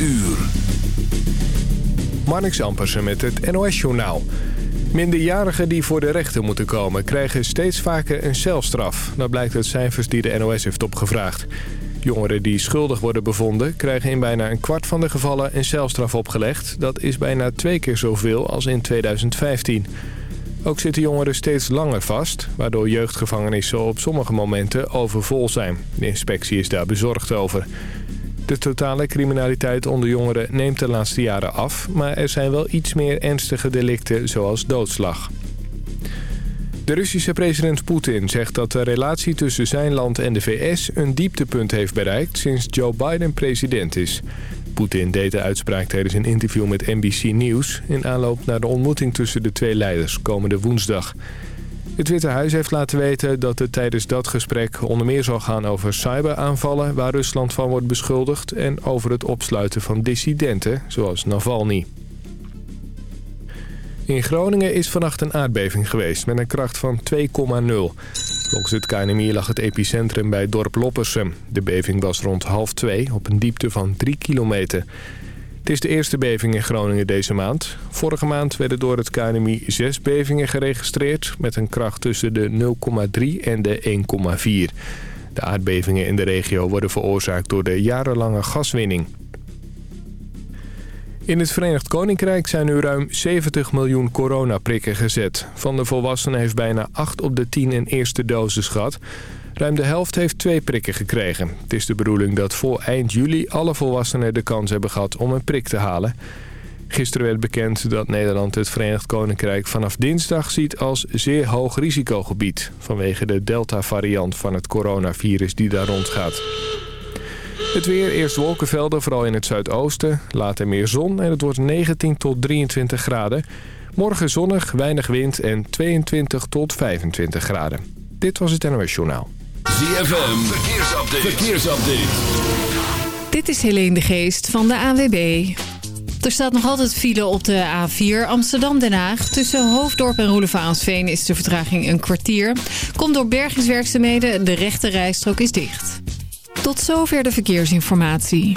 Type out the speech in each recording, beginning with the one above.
uur. Marnix Ampersen met het NOS-journaal. Minderjarigen die voor de rechter moeten komen... krijgen steeds vaker een celstraf. Dat blijkt uit cijfers die de NOS heeft opgevraagd. Jongeren die schuldig worden bevonden... krijgen in bijna een kwart van de gevallen een celstraf opgelegd. Dat is bijna twee keer zoveel als in 2015. Ook zitten jongeren steeds langer vast... waardoor jeugdgevangenissen op sommige momenten overvol zijn. De inspectie is daar bezorgd over. De totale criminaliteit onder jongeren neemt de laatste jaren af... maar er zijn wel iets meer ernstige delicten zoals doodslag. De Russische president Poetin zegt dat de relatie tussen zijn land en de VS... een dieptepunt heeft bereikt sinds Joe Biden president is. Poetin deed de uitspraak tijdens een interview met NBC News... in aanloop naar de ontmoeting tussen de twee leiders komende woensdag... Het Witte Huis heeft laten weten dat het tijdens dat gesprek onder meer zal gaan over cyberaanvallen waar Rusland van wordt beschuldigd en over het opsluiten van dissidenten zoals Navalny. In Groningen is vannacht een aardbeving geweest met een kracht van 2,0. Volgens het KNMI lag het epicentrum bij dorp Loppersum. De beving was rond half twee op een diepte van 3 kilometer. Het is de eerste beving in Groningen deze maand. Vorige maand werden door het KNMI zes bevingen geregistreerd... met een kracht tussen de 0,3 en de 1,4. De aardbevingen in de regio worden veroorzaakt door de jarenlange gaswinning. In het Verenigd Koninkrijk zijn nu ruim 70 miljoen coronaprikken gezet. Van de volwassenen heeft bijna 8 op de 10 een eerste dosis gehad... Ruim de helft heeft twee prikken gekregen. Het is de bedoeling dat voor eind juli alle volwassenen de kans hebben gehad om een prik te halen. Gisteren werd bekend dat Nederland het Verenigd Koninkrijk vanaf dinsdag ziet als zeer hoog risicogebied... vanwege de Delta-variant van het coronavirus die daar rondgaat. Het weer, eerst wolkenvelden, vooral in het zuidoosten. Later meer zon en het wordt 19 tot 23 graden. Morgen zonnig, weinig wind en 22 tot 25 graden. Dit was het NOS Journaal. ZFM, verkeersupdate. verkeersupdate. Dit is Helene de Geest van de AWB. Er staat nog altijd file op de A4 Amsterdam-Den Haag. Tussen Hoofddorp en Roelevaansveen is de vertraging een kwartier. Komt door bergingswerkzaamheden, de rechte rijstrook is dicht. Tot zover de verkeersinformatie.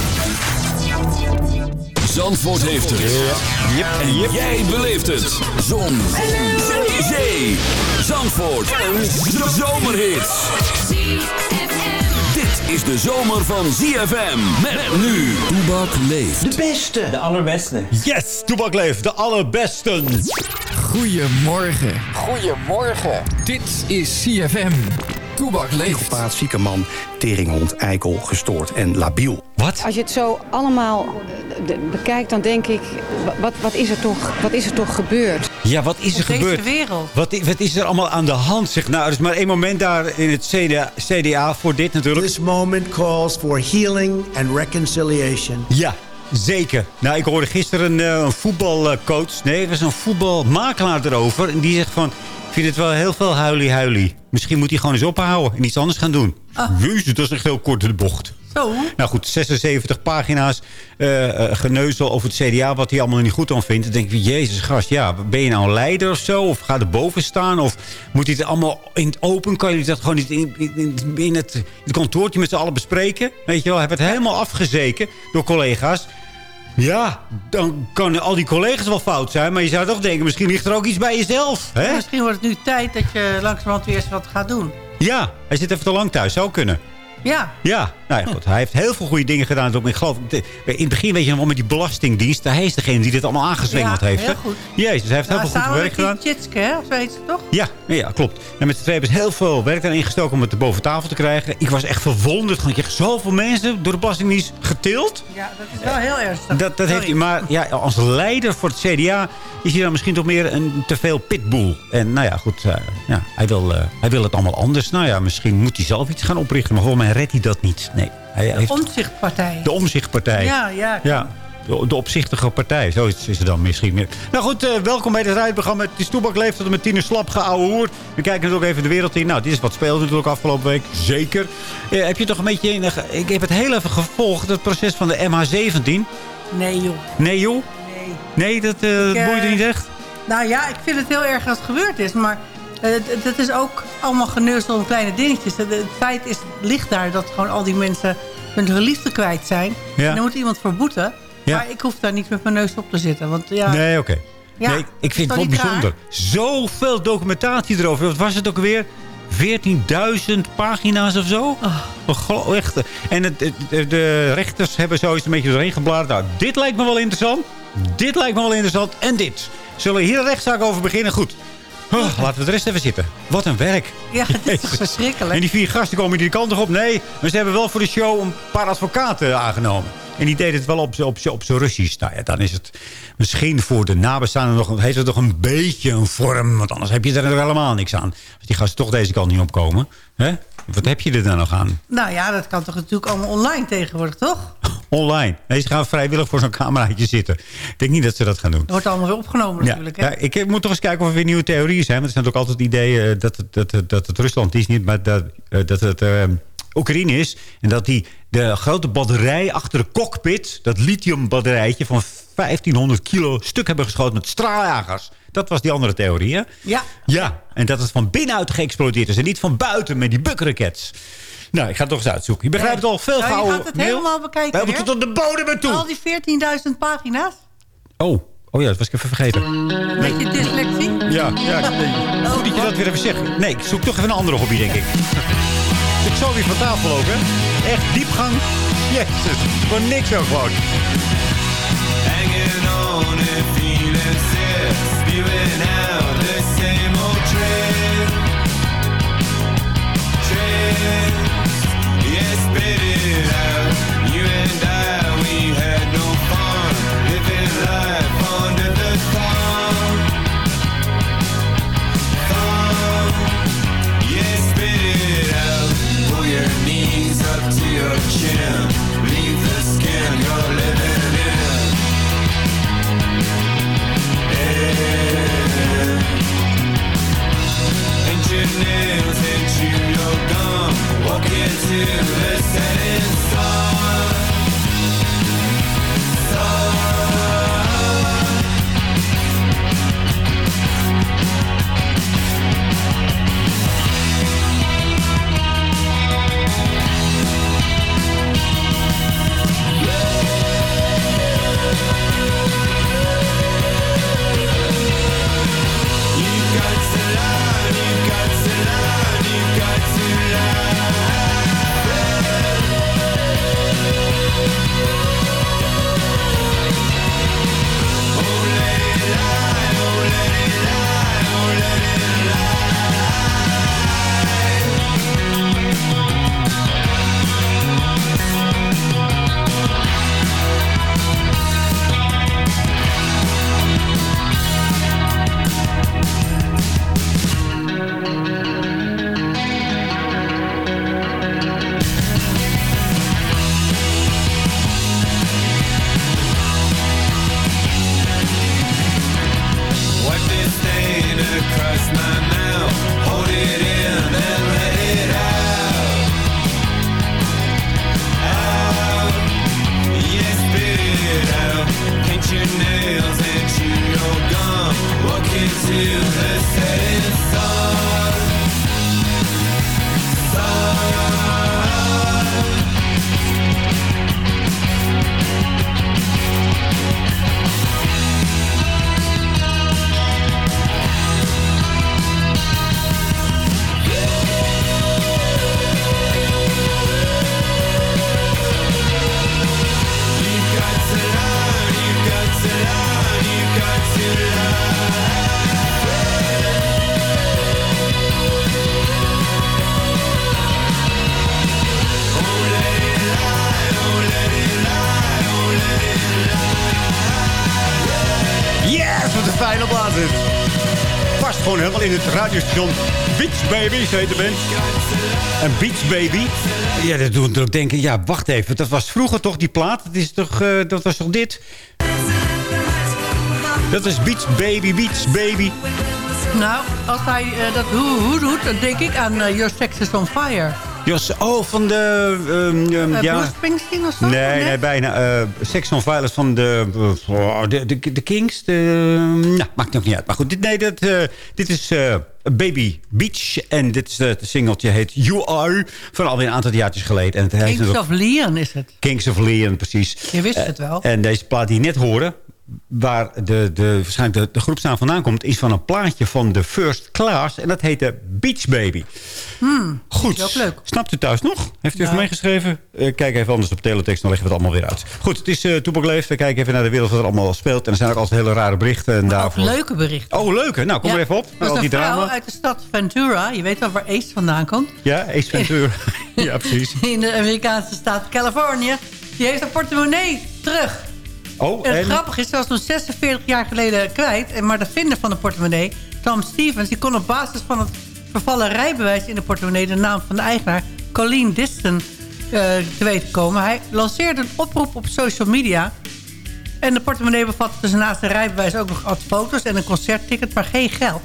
Zandvoort heeft het. En jij beleeft het. Zon. Zee. Zee. Zandvoort. Een zomerhit. Dit is de zomer van ZFM. Met nu. Toebak leeft. De beste. De allerbeste. Yes, Toebak leeft. De allerbeste. Goedemorgen. Goedemorgen. Dit is CFM. Toebak leeft. Psychopaat, zieke man, teringhond, eikel, gestoord en labiel. Wat? Als je het zo allemaal bekijkt, dan denk ik... Wat, wat, is, er toch, wat is er toch gebeurd? Ja, wat is er Op gebeurd? deze wereld. Wat, wat is er allemaal aan de hand? Zeg, nou, er is maar één moment daar in het CDA, CDA voor dit natuurlijk. This moment calls for healing and reconciliation. Ja, zeker. Nou, ik hoorde gisteren een, uh, een voetbalcoach. Nee, er was een voetbalmakelaar erover. En die zegt van... Ik vind het wel heel veel huilie-huilie. Misschien moet hij gewoon eens ophouden en iets anders gaan doen. Jezus, dat is echt heel kort de bocht. Zo. Nou goed, 76 pagina's uh, geneuzel over het CDA... wat hij allemaal niet goed aan vindt. Dan denk ik, jezus gast, ja, ben je nou een leider of zo? Of ga er boven staan? Of moet hij het allemaal in het open? Kan je dat gewoon niet in, in, in het, in het kantoortje met z'n allen bespreken? Weet je wel, hij werd helemaal afgezeken door collega's. Ja, dan kan al die collega's wel fout zijn. Maar je zou toch denken, misschien ligt er ook iets bij jezelf. Hè? Misschien wordt het nu tijd dat je langzamerhand weer eens wat gaat doen. Ja, hij zit even te lang thuis. Zou kunnen. Ja. Ja, nou ja, goed. Hij heeft heel veel goede dingen gedaan. Ik geloof, in het begin weet je nog wel met die belastingdienst. Hij is degene die dit allemaal aangezwengeld ja, heeft. heel goed. Jezus, hij heeft nou, heel veel goed werk gedaan. Tjitske, hè? Of weet je toch? Ja, ja, klopt. En met z'n twee hebben ze heel veel werk erin gestoken om het boven tafel te krijgen. Ik was echt verwonderd. Gewoon, je hebt zoveel mensen door de belastingdienst getild. Ja, dat is wel heel ernstig. Dat, dat heeft hij, maar ja, als leider voor het CDA is hij dan misschien toch meer een te veel pitbull. En nou ja, goed. Uh, ja, hij, wil, uh, hij wil het allemaal anders. Nou ja, misschien moet hij zelf iets gaan oprichten. Maar volgens mij redt hij dat niet. Nee. Hij heeft Omzichtpartij. de omzichtpartij. Ja, ja. Ja, de, de opzichtige partij. Zoiets is het dan misschien meer. Nou goed, eh, welkom bij het rijprogramma. Het is Toebak leeft tot met Tine Slap hoer. We kijken natuurlijk even de wereld in. Nou, dit is wat speelde natuurlijk afgelopen week. Zeker. Eh, heb je toch een beetje... In, de ik heb het heel even gevolgd, het proces van de MH17. Nee, joh. Nee, joh? Nee. Nee, dat eh Ik, eh, boeide niet echt? Nou ja, ik vind het heel erg dat het gebeurd is. Maar eh, het is ook allemaal geneuzel om kleine dingetjes. Het, het feit is, ligt daar dat gewoon al die mensen hun geliefde kwijt zijn. Ja. En dan moet iemand voor boeten. Ja. Maar ik hoef daar niet met mijn neus op te zitten. Want ja, Nee, oké. Ja, nee, ik- vind het wel raar? bijzonder. Zoveel documentatie erover. Wat was het ook weer? 14.000 pagina's of zo? Oh. Echt. En het, de rechters hebben zoiets een beetje doorheen gebladerd. Nou, dit lijkt me wel interessant. Dit lijkt me wel interessant. En dit. Zullen we hier een rechtszaak over beginnen? Goed. Oh, laten we de rest even zitten. Wat een werk. ja het is Jezus. verschrikkelijk. En die vier gasten komen die kant op. Nee, maar ze hebben wel voor de show een paar advocaten aangenomen. En die deden het wel op op, op z'n Russisch. Nou ja, dan is het misschien voor de nabestaanden nog, heeft het nog een beetje een vorm. Want anders heb je er helemaal niks aan. Als die gasten toch deze kant niet opkomen. Hè? Wat heb je er dan nog aan? Nou ja, dat kan toch natuurlijk allemaal online tegenwoordig, toch? Online. Nee, ze gaan vrijwillig voor zo'n cameraatje zitten. Ik denk niet dat ze dat gaan doen. Dat wordt allemaal weer opgenomen Ja, natuurlijk. Hè? ja, ik eh, moet toch eens kijken of er weer nieuwe theorieën zijn. Want er zijn ook altijd ideeën eh, dat, het, dat, het- dat het Rusland is niet, maar dat, eh, dat het Oekraïne is. En dat die de grote batterij achter de cockpit, dat lithiumbatterijtje van 1500 kilo stuk hebben geschoten met straaljagers. Dat was die andere theorie, hè? Ja. Ja, en dat het van binnenuit geëxplodeerd is en niet van buiten met die bukrakets. Nou, ik ga het toch eens uitzoeken. Je begrijpt het al veel Nou, je gaat het helemaal bekijken weer. moeten tot de bodem en toe. Al die 14.000 pagina's. Oh, oh ja, dat was ik even vergeten. Beetje dyslexie. Ja, ja nee. goed dat je dat weer even zegt. Nee, ik zoek toch even een andere hobby, denk ik. Ik zal weer van tafel ook, hè. Echt diepgang. Jezus, voor niks ook gewoon. Hanging on and feeling sick, spewing out the same old train. Trains, yeah, spit it out. You and I, we had no to your chin, radiostation Beach Baby, heet de band. En Beach Baby. Ja, dat doet me ook denken, ja, wacht even. Dat was vroeger toch die plaat? Dat, is toch, eh, dat was toch dit? Dat is Beach Baby, Beach Baby. Nou, als hij eh, dat hoe, hoe doet, dan denk ik aan eh, Your Sex is on Fire. Jos, oh, van de... ehm, ehm, Eh, ja. Bruce Springsteen of zo? Nee, nee, bijna. eh Sex on Violence van de, oh, de, de, de Kings. De, nou, maakt nog niet uit. Maar goed, dit, nee, dat, eh, dit is eh, Baby Beach. En dit is, eh, het singeltje heet You Are. Van alweer een aantal jaartjes geleden. En het Kings of Leon is het. Kings of Leon, precies. Je wist Eh, het wel. En deze plaat die je net hoorde... waar de, de, waarschijnlijk de, de groepsnaam vandaan komt... is van een plaatje van de First Class. En dat heette Beach Baby. Hmm, Goed. leuk. Snapt u thuis nog? Heeft u even Ja. meegeschreven? Eh, kijk even anders op teletext, dan leggen we het allemaal weer uit. Goed, het is uh, Toepak. We kijken even naar de wereld wat er allemaal speelt. En er zijn ook altijd hele rare berichten. En daarvoor... leuke berichten. Oh, leuke. Nou, kom Ja, er even op. Er Al die vrouw drama. uit de stad Ventura. Je weet wel waar Ace vandaan komt. Ja, Ace Ventura. ja, precies. In de Amerikaanse staat Californië. Die heeft haar portemonnee terug. Oh, En grappige is, ze was toen 46 jaar geleden kwijt. En maar de vinder van de portemonnee, Tom Stevens... die kon op basis van het vervallen rijbewijs in de portemonnee... de naam van de eigenaar, Colleen Diston, eh, te weten komen. Hij lanceerde een oproep op social media... En de portemonnee bevatte dus naast een rijbewijs ook nog wat foto's en een concertticket, maar geen geld.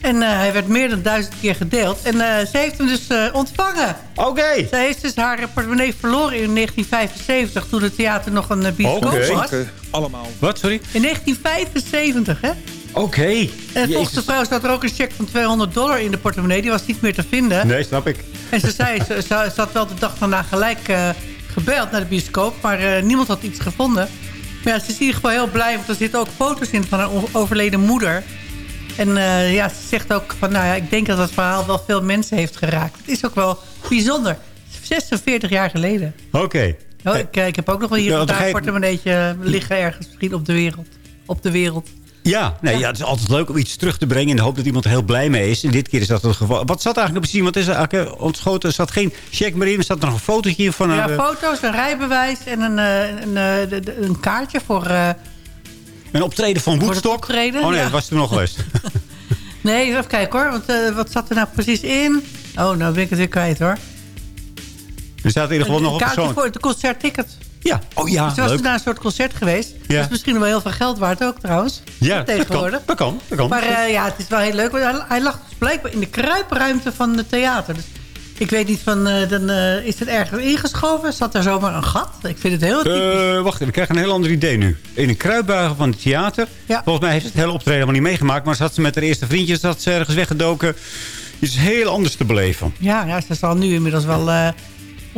En eh, hij werd meer dan duizend keer gedeeld. En eh, ze heeft hem dus eh, ontvangen. Oké. Ze heeft dus haar portemonnee verloren in 1975... toen het theater nog een bioscoop Oké. was. Allemaal. Wat, sorry? In 1975, hè? Oké. En volgens de vrouw zat er ook een cheque van 200 dollar in de portemonnee. Die was niet meer te vinden. Nee, snap ik. En ze zei, ze, ze, had wel de dag daarna gelijk eh, gebeld naar de bioscoop. Maar eh, niemand had iets gevonden. Maar ja, ze is in ieder geval heel blij. Want er zitten ook foto's in van haar overleden moeder. En eh, ja, ze zegt ook van, nou ja, ik denk dat het verhaal wel veel mensen heeft geraakt. Het is ook wel bijzonder. 46 jaar geleden. Oké. Oh, ik, eh, ik heb ook nog wel hier Ja, een portemonneetje liggen ergens misschien op de wereld. Op de wereld. Ja, nee, ja. het is altijd leuk om iets terug te brengen... in de hoop dat iemand er heel blij mee is. En dit keer is dat het geval. Wat zat eigenlijk precies? Want is er eigenlijk ontschoten? Er zat geen check meer in. Er zat nog een fotootje van... Ja, een, eh, foto's, een rijbewijs en een, een, een kaartje voor... een optreden van Woodstock. optreden, oh nee, ja. dat was toen nog geweest. Nee, even kijken hoor. Want, eh, wat zat er nou precies in? Oh, nou ben ik het weer kwijt hoor. er staat in ieder geval een nog een kaartje voor het concertticket. Ja, oh ja, dus er was leuk. naar een soort concert geweest. Ja. Dat is misschien wel heel veel geld waard ook trouwens. Ja, dat kan. tegenwoordig. Dat kan, dat kan. Maar eh, ja, het is wel heel leuk. Want hij, hij lag dus blijkbaar in de kruipruimte van het theater. Dus ik weet niet van, eh, dan eh, is het ergens ingeschoven? Zat er zomaar een gat? Ik vind het heel typisch. Eh, wacht even, ik krijg een heel ander idee nu. In een kruipbuigen van het theater. Ja. Volgens mij heeft ze het hele optreden helemaal niet meegemaakt. Maar zat ze met haar eerste vriendjes, zat ze ergens weggedoken. Iets heel anders te beleven. Ja, ja, ze zal nu inmiddels wel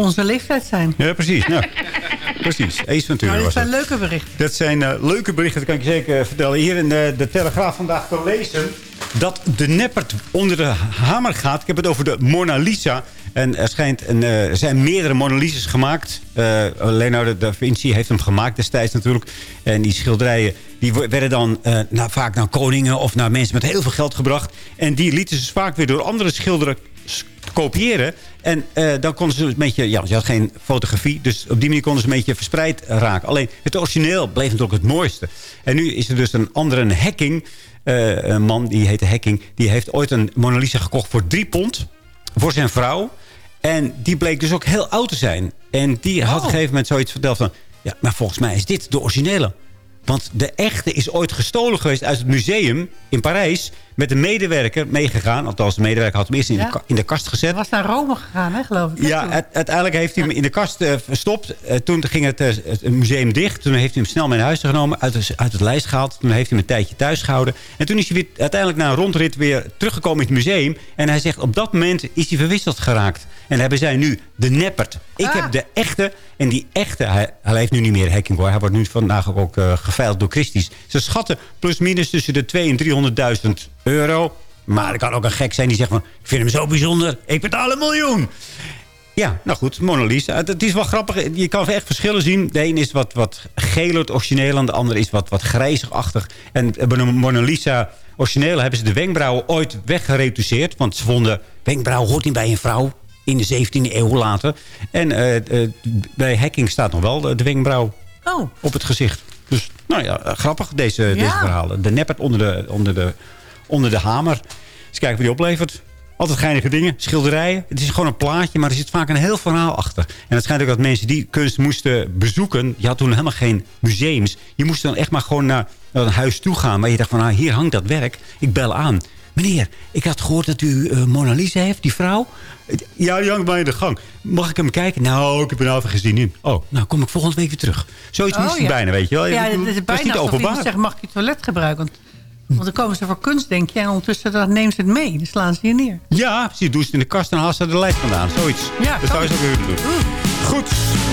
onze leeftijd zijn. Ja, precies. Nou, precies. Ace Ventura Maar dit was zijn dat. leuke berichten. Dat zijn eh, leuke berichten, dat kan ik je zeker vertellen. Hier in de, de Telegraaf vandaag te lezen dat de neppert onder de hamer gaat. Ik heb het over de Mona Lisa. En er, schijnt een, eh, er zijn meerdere Mona Lisa's gemaakt. Eh, Leonardo da Vinci heeft hem gemaakt destijds natuurlijk. En die schilderijen die werden dan eh, naar, vaak naar koningen of naar mensen met heel veel geld gebracht. En die lieten ze vaak weer door andere schilderen kopiëren. En eh, dan konden ze een beetje... Ja, je had geen fotografie. Dus op die manier konden ze een beetje verspreid raken. Alleen het origineel bleef natuurlijk het mooiste. En nu is er dus een andere een Hacking. eh, een man, die heette Hacking. Die heeft ooit een Mona Lisa gekocht voor drie pond. Voor zijn vrouw. En die bleek dus ook heel oud te zijn. En die had op een gegeven moment zoiets verteld van... Ja, maar volgens mij is dit de originele. Want de echte is ooit gestolen geweest uit het museum in Parijs... met een medewerker meegegaan. Althans, de medewerker had hem eerst in, Ja. de, ka- in de kast gezet. Hij was naar Rome gegaan, hè, geloof ik. Ja, uiteindelijk heeft hij hem in de kast eh, verstopt. Eh, toen ging het, eh, het museum dicht. Toen heeft hij hem snel mee naar huis genomen. Uit, uit het lijst gehaald. Toen heeft hij hem een tijdje thuis gehouden. En toen is hij weer, uiteindelijk na een rondrit weer teruggekomen in het museum. En hij zegt, op dat moment is hij verwisseld geraakt. En hebben zij nu de neppert. Ik Ah. heb de echte. En die echte, hij, hij leeft nu niet meer hacking hoor. Hij wordt nu vandaag ook eh geveild door Christie's. Ze schatten plus minus tussen de 200.000 en 300.000 euro. Maar er kan ook een gek zijn die zegt van... ik vind hem zo bijzonder, ik betaal een miljoen. Ja, nou goed, Mona Lisa. Het, is wel grappig. Je kan echt verschillen zien. De een is wat, wat geler, het origineel. En de andere is wat, wat grijzigachtig. En bij de Mona Lisa origineel hebben ze de wenkbrauwen ooit weggereduceerd. Want ze vonden, wenkbrauw hoort niet bij een vrouw. In de 17e eeuw later. En eh, eh, bij hacking staat nog wel de, de wenkbrauw Oh, op het gezicht. Nou ja, eh, grappig deze, deze verhalen. De neppert onder de, onder, de, onder de hamer. Eens kijken wat die oplevert. Altijd geinige dingen, schilderijen. Het is gewoon een plaatje, maar er zit vaak een heel verhaal achter. En het schijnt ook dat mensen die kunst moesten bezoeken... je had toen helemaal geen museums. Je moest dan echt maar gewoon naar, naar een huis toe gaan... waar je dacht van, nou, hier hangt dat werk. Ik bel aan. Meneer, ik had gehoord dat u eh, Mona Lisa heeft, die vrouw. Ja, die hangt bij in de gang. Mag ik hem kijken? Nou, ik heb hem nou even gezien. Oh, nou kom ik volgende week weer terug. Zoiets Oh, moest hij ja. bijna, weet je wel. Ja, het is bijna niet openbaar. zegt, mag ik je toilet gebruiken? Want, want dan komen ze voor kunst, denk je. En ondertussen dan nemen ze het mee. Dan slaan ze je neer. Ja, precies. Doe ze het in de kast en haal ze er de lijst vandaan. Zoiets. Ja, dat zou je ook kunnen doen. Goed.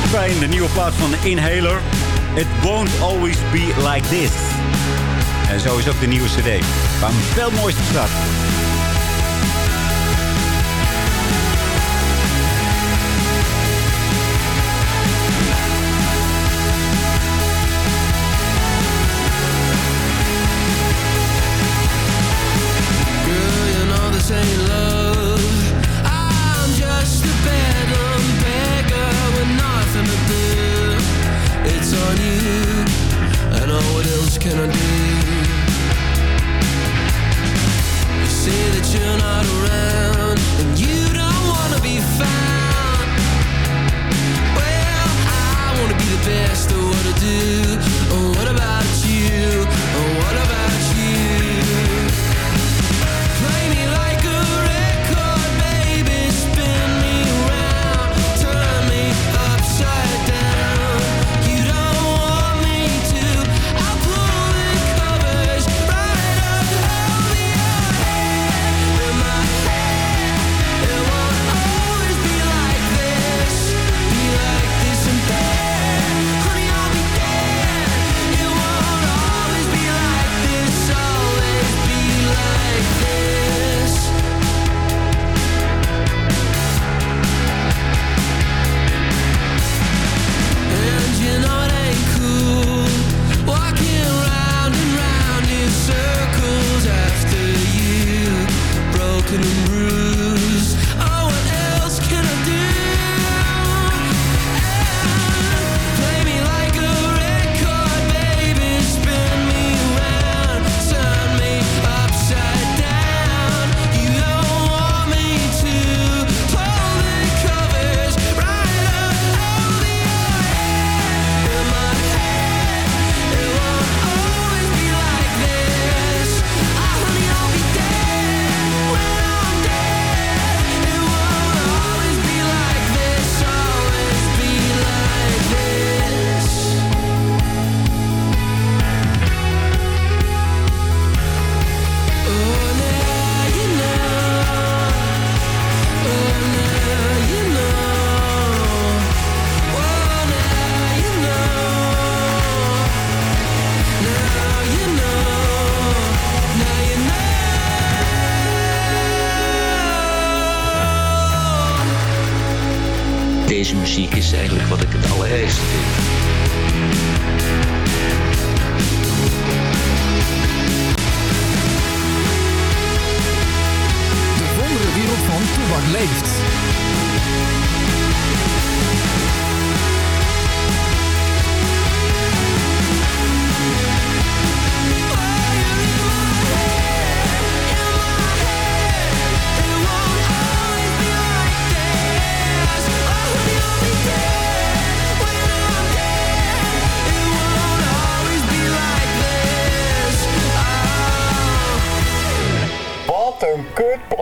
Fijn. De nieuwe plaat van de Inhaler. It won't always be like this. En zo is ook de nieuwe cd. Waar veel moois staat.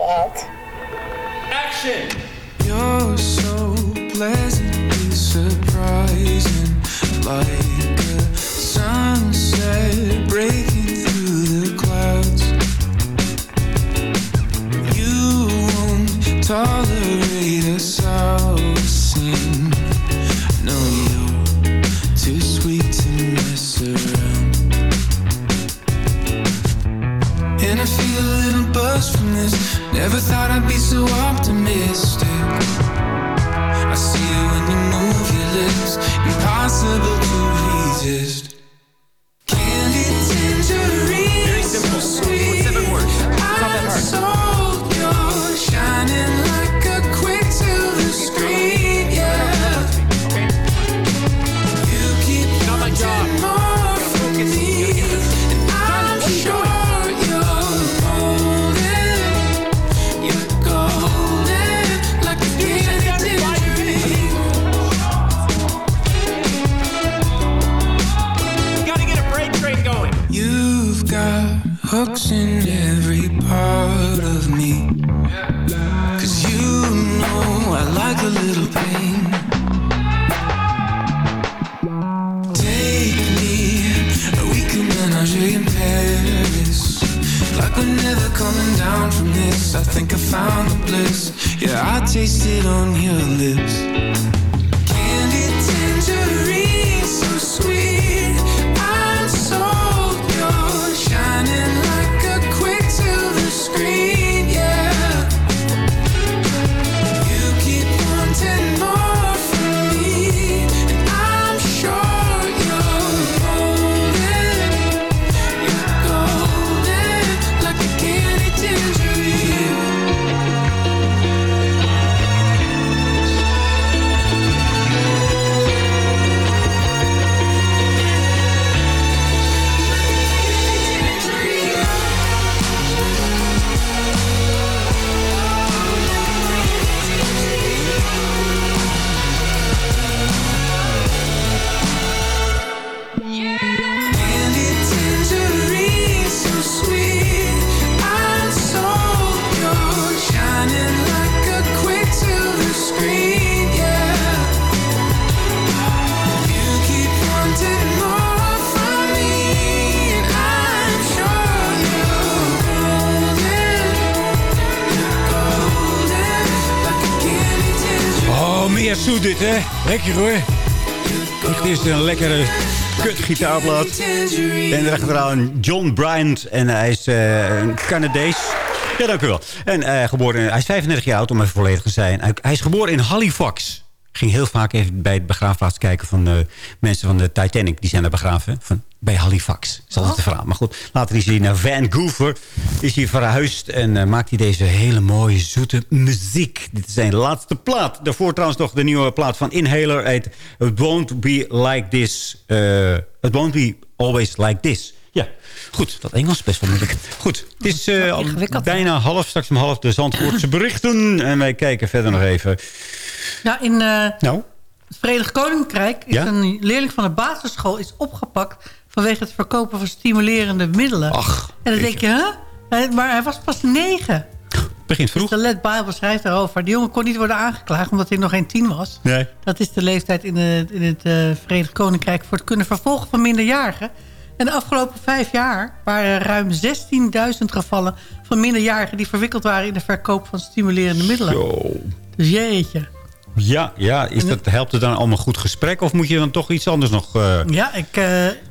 Kutplaat. Action! You're so pleasantly surprising Like a sunset breaking through the clouds You won't tolerate a sour scene No, you're too sweet to mess around And I feel a little buzz from this. Never thought I'd be so optimistic. I see it when you move your lips. Impossible to resist. Found the bliss. Yeah, I taste it on your lips. Lekker hoor. Echt is een lekkere kut gitaarplaat. En erachteraan John Bryant. En hij is eh, een Canadees. Ja, dank u wel. En eh, geboren, hij is 35 jaar oud, om even volledig te zijn. Hij, is geboren in Halifax. Ging heel vaak even bij het begraafplaats kijken van de mensen van de Titanic. Die zijn daar begraven. Van, bij Halifax. Is altijd een verhaal. Maar goed, later is hij naar Vancouver. Is hij verhuisd en eh, maakt hij deze hele mooie, zoete muziek. Dit is zijn laatste plaat. Daarvoor trouwens nog de nieuwe plaat van Inhaler. Heet It Won't Be Like This. eh, It Won't Be Always Like This. Ja, goed. Dat Engels is best wel moeilijk. Goed, het is eh, al bijna half, straks om half de Zandvoortse berichten. En wij kijken verder nog even. Nou, in eh, Nou, het Verenigd Koninkrijk is Ja? een leerling van de basisschool is opgepakt vanwege het verkopen van stimulerende middelen. Ach, en dan denk je, hè? Maar hij was pas negen. begint vroeg. Dus de Let Bible schrijft daarover. Die jongen kon niet worden aangeklaagd omdat hij nog geen tien was. Nee. Dat is de leeftijd in het, in het eh, Verenigd Koninkrijk voor het kunnen vervolgen van minderjarigen. En de afgelopen vijf jaar waren er ruim 16.000 gevallen van minderjarigen... die verwikkeld waren in de verkoop van stimulerende middelen. Zo. Dus jeetje. Ja, ja is dat, helpt het dan allemaal goed gesprek? Of moet je dan toch iets anders nog... eh, Ja, ik eh,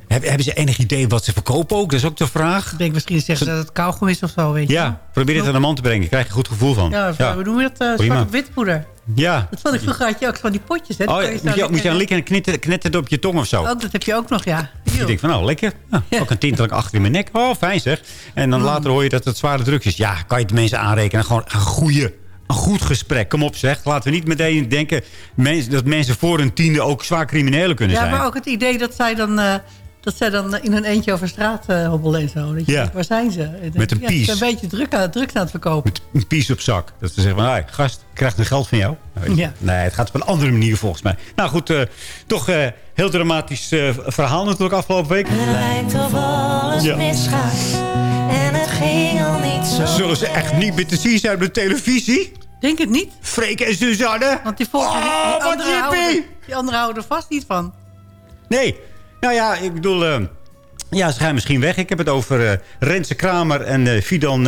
Heb- hebben ze enig idee wat ze verkopen ook? Dat is ook de vraag. denk misschien zeggen dat het kauwgom is of zo, weet je. Ja, probeer het aan de man te brengen. Daar krijg je een goed gevoel van. Ja, noem je dat? Prima. zwart op witpoeder. Ja. Dat vond ik vroeger had je ook van die potjes. Hè? Oh, ja, moet je, moet je aan likken en knetten op je tong of zo? Ook, dat heb je ook nog, ja. Je denkt van, nou, lekker. Ja, Ook een tintelijk achter in mijn nek. Oh, fijn zeg. En Mm. dan later hoor je dat het zware druk is. Ja, kan je de mensen aanrekenen. Gewoon een goede, een goed gesprek. Kom op zeg. Laten we niet meteen denken dat mensen voor een tiende ook zwaar criminelen kunnen Ja, zijn. maar ook het idee dat zij dan, eh, dat zij dan in hun eentje over straat eh, hobbelen en zo. Dat je Ja. denkt, waar zijn ze? En Met een ja, ze pies. zijn een beetje druk aan, het verkopen. Een pies op zak. Dat ze zeggen van, hey, gast, ik krijg een geld van jou. Nee, Ja. Nee, het gaat op een andere manier volgens mij. Nou goed, eh, toch eh heel dramatisch eh, verhaal natuurlijk afgelopen week. Het lijkt of alles Ja. misgaat en het ging al niet zo. Zullen ze echt niet meer te zien zijn op de televisie? Denk het niet. Freek en Suzanne? Want die, volgen, die, Oh, die houden, die anderen houden er vast niet van. Nee. Nou ja, ik bedoel... eh, ja, ze gaan misschien weg. Ik heb het over eh Renze Kramer en eh Fidan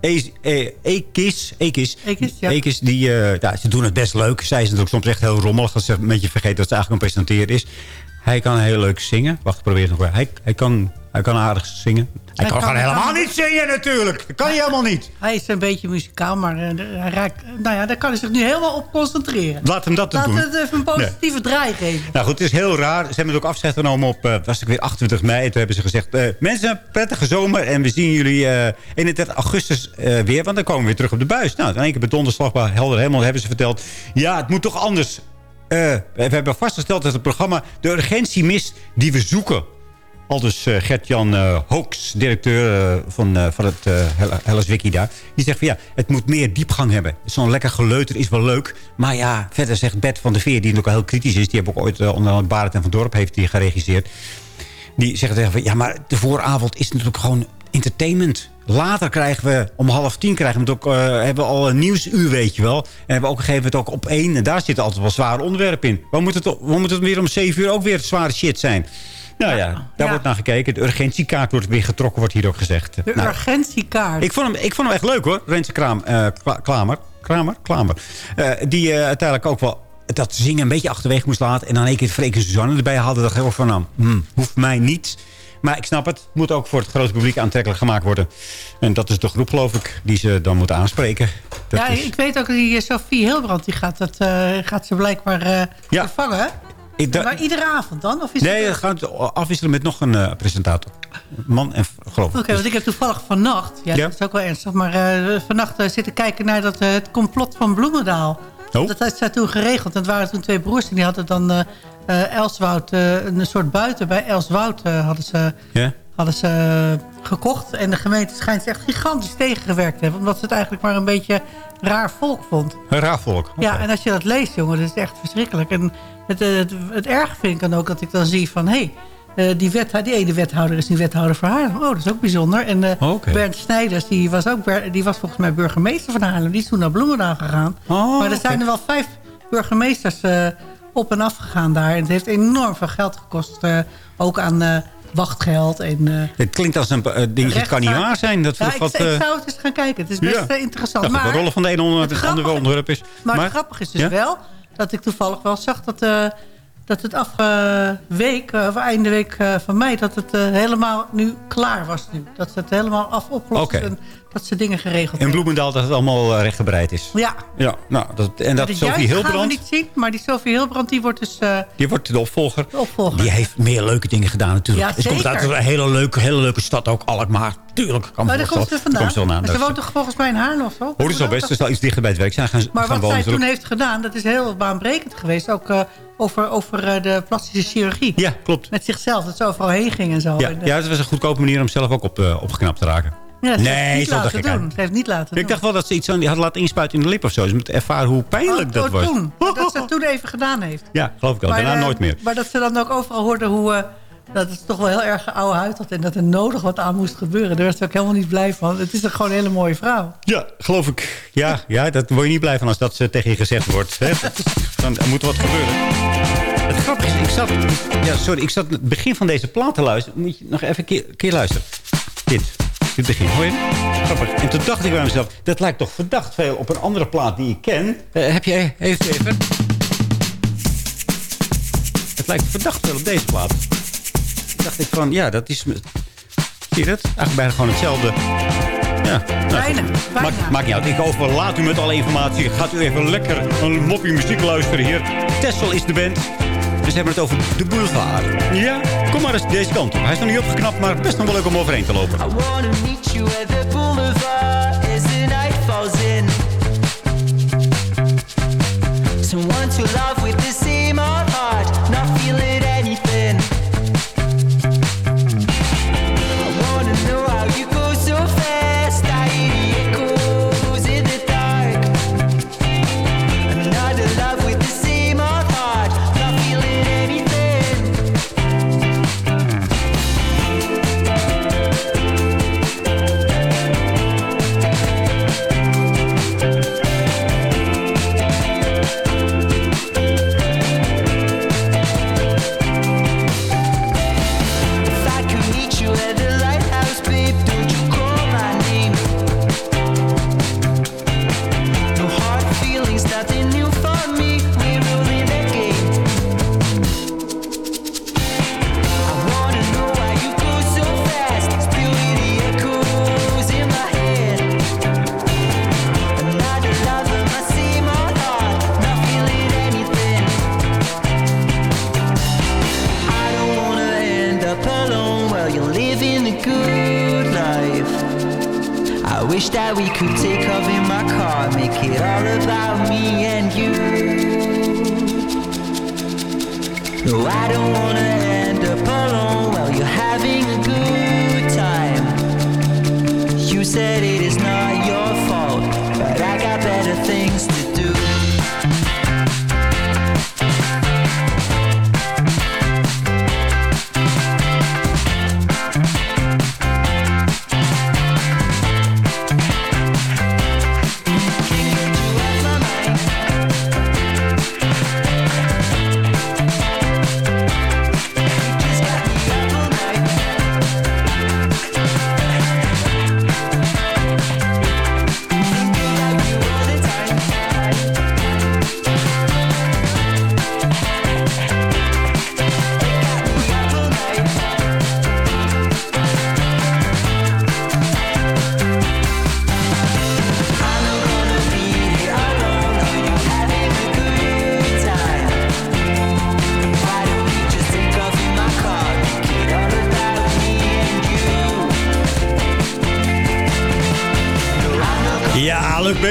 Ekis. Ekis. Ekis, ja. Ekis, die, ja, ze doen het best leuk. Zij is natuurlijk soms echt heel rommelig. Dat ze een beetje vergeten dat ze eigenlijk een presenteren is. Hij kan heel leuk zingen. Wacht, ik probeer het nog weer. Hij, hij, kan, hij kan aardig zingen. Hij, kan, kan- gewoon helemaal kan- niet zingen natuurlijk. Dat kan hij helemaal niet. Hij is een beetje muzikaal, maar eh, hij raakt, nou ja, daar kan hij zich nu helemaal op concentreren. Laat hem dat doen. we het even een positieve draai geven. Nou goed, het is heel raar. Ze hebben het ook afscheid genomen op eh, was het weer 28 mei. Toen hebben ze gezegd, eh, mensen, prettige zomer. En we zien jullie eh 31 augustus eh, weer. Want dan komen we weer terug op de buis. Nou, in één keer bij donderslag helder helemaal hebben ze verteld. Ja, het moet toch anders. Eh, we hebben vastgesteld dat het programma de urgentie mist die we zoeken. Al dus eh, Gert-Jan eh Hooks, directeur van, van het Hel- Hellas Wiki daar. Die zegt van ja, het moet meer diepgang hebben. Zo'n lekker geleuter is wel leuk. Maar ja, verder zegt Bert van der Veer, die natuurlijk al heel kritisch is. Die heb ook ooit onder andere Barend en van Dorp heeft die geregisseerd. Die zegt tegen van ja, maar de vooravond is natuurlijk gewoon entertainment. Later krijgen we, om half tien krijgen we het ook, eh, hebben we al een nieuwsuur, weet je wel. En hebben we ook gegeven het ook op één. En daar zit altijd wel zware onderwerp in. Waarom moet, het, waarom moet het weer om zeven uur ook weer zware shit zijn? Nou ja, daar ja. wordt naar gekeken. De urgentiekaart wordt weer getrokken, wordt hier ook gezegd. De Nou, urgentiekaart. ik vond, hem, ik vond hem echt leuk hoor, Renze Kraam, eh, Kla- Klamer. Kramer? Klamer. Eh, die uiteindelijk ook wel dat zingen een beetje achterwege moest laten. En dan een keer Freek en Suzanne erbij hadden. dacht ik van, nou, hmm, hoeft mij niet. Maar ik snap het. Moet ook voor het grote publiek aantrekkelijk gemaakt worden. En dat is de groep, geloof ik, die ze dan moeten aanspreken. Dat ja, is- ik weet ook dat die eh, Sophie Hilbrand, die gaat, dat, eh, gaat ze blijkbaar eh, Ja. vervangen. Ik maar iedere avond dan? Of is nee, we gaan het afwisselen met nog een presentator. Man en geloof ik. Oké, want ik heb toevallig vannacht, ja, Ja? dat is ook wel ernstig, maar eh, vannacht zitten kijken naar dat, het complot van Bloemendaal. Oh. Dat had zij toen geregeld. En het waren toen twee broers en die hadden dan eh eh, Elswoud, eh, een soort buiten bij Elswoud hadden ze, hadden ze gekocht. En de gemeente schijnt ze echt gigantisch tegengewerkt te hebben. Omdat ze het eigenlijk maar een beetje raar volk vond. Een raar volk. Ja, en als je dat leest, jongen, dat is echt verschrikkelijk. En het, het, het erg vind ik dan ook dat ik dan zie van... hé, hey, die, wet, die ene wethouder is nu wethouder voor Haarlem. Oh, dat is ook bijzonder. En eh, Oké. Bernd Snijders, die was, ook, die was volgens mij burgemeester van Haarlem. Die is toen naar Bloemendaal gegaan. Oh, maar er zijn er wel vijf burgemeesters eh, op en af gegaan daar. En het heeft enorm veel geld gekost. eh, ook aan eh, wachtgeld en... eh, Het klinkt als een eh, dingetje, het kan niet waar zijn. Dat ja, ik, wat, ik eh, zou het eens gaan kijken. Het is best Ja. eh, interessant. ja, maar, de rollen van de ene onder het, het andere onderwerp is. maar, het grappige is dus wel dat ik toevallig wel zag dat, eh, dat het afgelopen week, eh, of einde week eh, van mei, dat het eh, helemaal nu klaar was nu. Dat ze het helemaal af is en dat ze dingen geregeld In hebben. Bloemendaal dat het allemaal eh, rechtgebreid is. Ja. Ja, nou, dat, en dat Sophie juiste gaan we Hilbrand, niet zien, maar die Sophie Hilbrand die wordt dus eh, die wordt de opvolger. de opvolger. Die heeft meer leuke dingen gedaan natuurlijk. Ja, Het komt uit zeker. een hele leuke, hele leuke stad ook, Alkmaar. Tuurlijk, kan Maar daar komt ze vandaan. Komt ze vandaan. En ze Dat woont toch volgens mij in Haarlem of zo? Dat is wel best. Dus al iets dichter bij het werk zijn gaan, Maar gaan wat zij toen heeft gedaan, dat is heel baanbrekend geweest. Ook eh, over, over de plastische chirurgie. Ja, klopt. Met zichzelf, dat ze overal heen ging en zo. Ja, En, ja, het was een goedkope manier om zelf ook op, opgeknapt te raken. Ja, ze nee, niet laten ik doen. aan. Ze heeft niet laten Ik dacht wel dat ze iets aan had laten inspuiten in de lip of zo. Dus moet ervaren hoe pijnlijk Oh, dat oh, was. toen. Dat ze het toen even gedaan heeft. Ja, geloof ik wel. Daarna eh, nooit meer. Maar dat ze dan ook overal hoorde hoe... eh, dat het toch wel heel erg oude huid had. En dat er nodig wat aan moest gebeuren. Daar werd ze ook helemaal niet blij van. Het is toch gewoon een hele mooie vrouw. Ja, geloof ik. Ja, ja, dat word je niet blij van als dat eh, tegen je gezegd wordt. Hè? Dan moet er wat gebeuren. Het grappige is, ik zat, ja, sorry, ik zat het begin van deze plaat te luisteren. Moet je nog even een keer, keer luisteren. Dit, dit begin, hoor je? het? Grappig. En toen dacht ik bij mezelf, dat lijkt toch verdacht veel op een andere plaat die ik ken. Eh, heb jij, even, even. Het lijkt verdacht veel op deze plaat. Toen dacht ik van, ja, dat is... Zie je dat? Eigenlijk bijna gewoon hetzelfde. Ja, nou, Bijna, bijna. Maakt, maakt niet uit. Ik overlaat u met alle informatie. Gaat u even lekker een moppie muziek luisteren hier. Tessel is de band. Dus ze hebben het over de boulevard. Ja, kom maar eens deze kant op. Hij is nog niet opgeknapt, maar best nog wel leuk om overheen te lopen. You love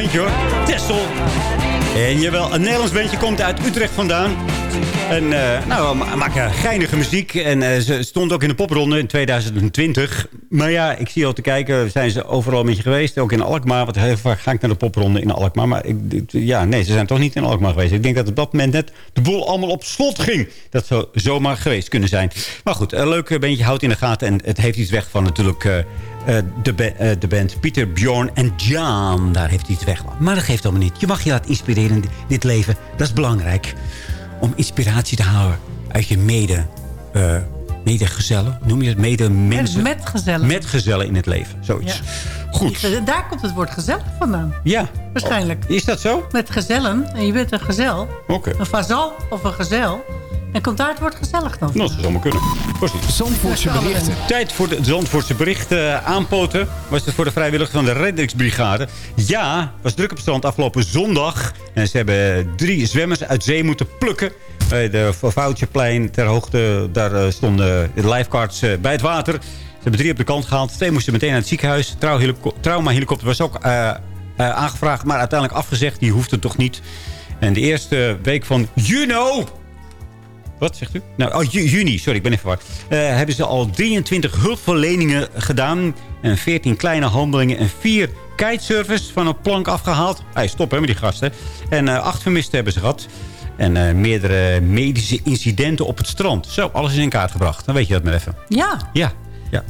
bandje hoor. Tessel. En jawel, een Nederlands bandje komt uit Utrecht vandaan. En eh, nou, maken geinige muziek. En eh, ze stond ook in de popronde in 2020. Maar ja, ik zie al te kijken, zijn ze overal een beetje geweest. Ook in Alkmaar, want heel vaak ga ik naar de popronde in Alkmaar. Maar ik, ja, nee, ze zijn toch niet in Alkmaar geweest. Ik denk dat op dat moment net de boel allemaal op slot ging. Dat zou zomaar geweest kunnen zijn. Maar goed, een leuk bandje houdt in de gaten. En het heeft iets weg van natuurlijk... eh, eh, de, ba- eh, de band Pieter, Bjorn en Jan. Daar heeft hij iets weg. Maar dat geeft allemaal niet. Je mag je laten inspireren in dit leven. Dat is belangrijk. Om inspiratie te halen uit je mede, eh medegezellen. Noem je het? Mede mensen? Met metgezellen. Metgezellen in het leven. Zoiets. Goed. Daar komt het woord gezellig vandaan. Ja. Waarschijnlijk. Is dat zo? Met gezellen. En je bent een gezel. Oké. Een vazal of een gezel. En komt daar het woord gezellig dan Nou, dat zou zomaar kunnen. Precies. Zandvoortse berichten. Tijd voor de Zandvoortse berichten aanpoten. Was het voor de vrijwilligers van de reddingsbrigade. Ja, was druk op het strand afgelopen zondag. En ze hebben drie zwemmers uit zee moeten plukken. Bij de Foutjeplein ter hoogte, daar eh, stonden de lifeguards eh, bij het water. Ze hebben drie op de kant gehaald. Twee moesten meteen naar het ziekenhuis. Trauma-helikopter was ook eh, eh, aangevraagd, maar uiteindelijk afgezegd. Die hoefde toch niet. En de eerste week van juni... Wat zegt u? Nou, oh, ju- juni, sorry, ik ben even verward. Eh, hebben ze al 23 hulpverleningen gedaan. En 14 kleine handelingen en 4 kitesurfers van een plank afgehaald. Hij stop hè, met die gasten. En acht vermisten hebben ze gehad. En eh, meerdere medische incidenten op het strand. Zo, alles is in kaart gebracht. Dan weet je dat maar even. Ja. Ja, ja.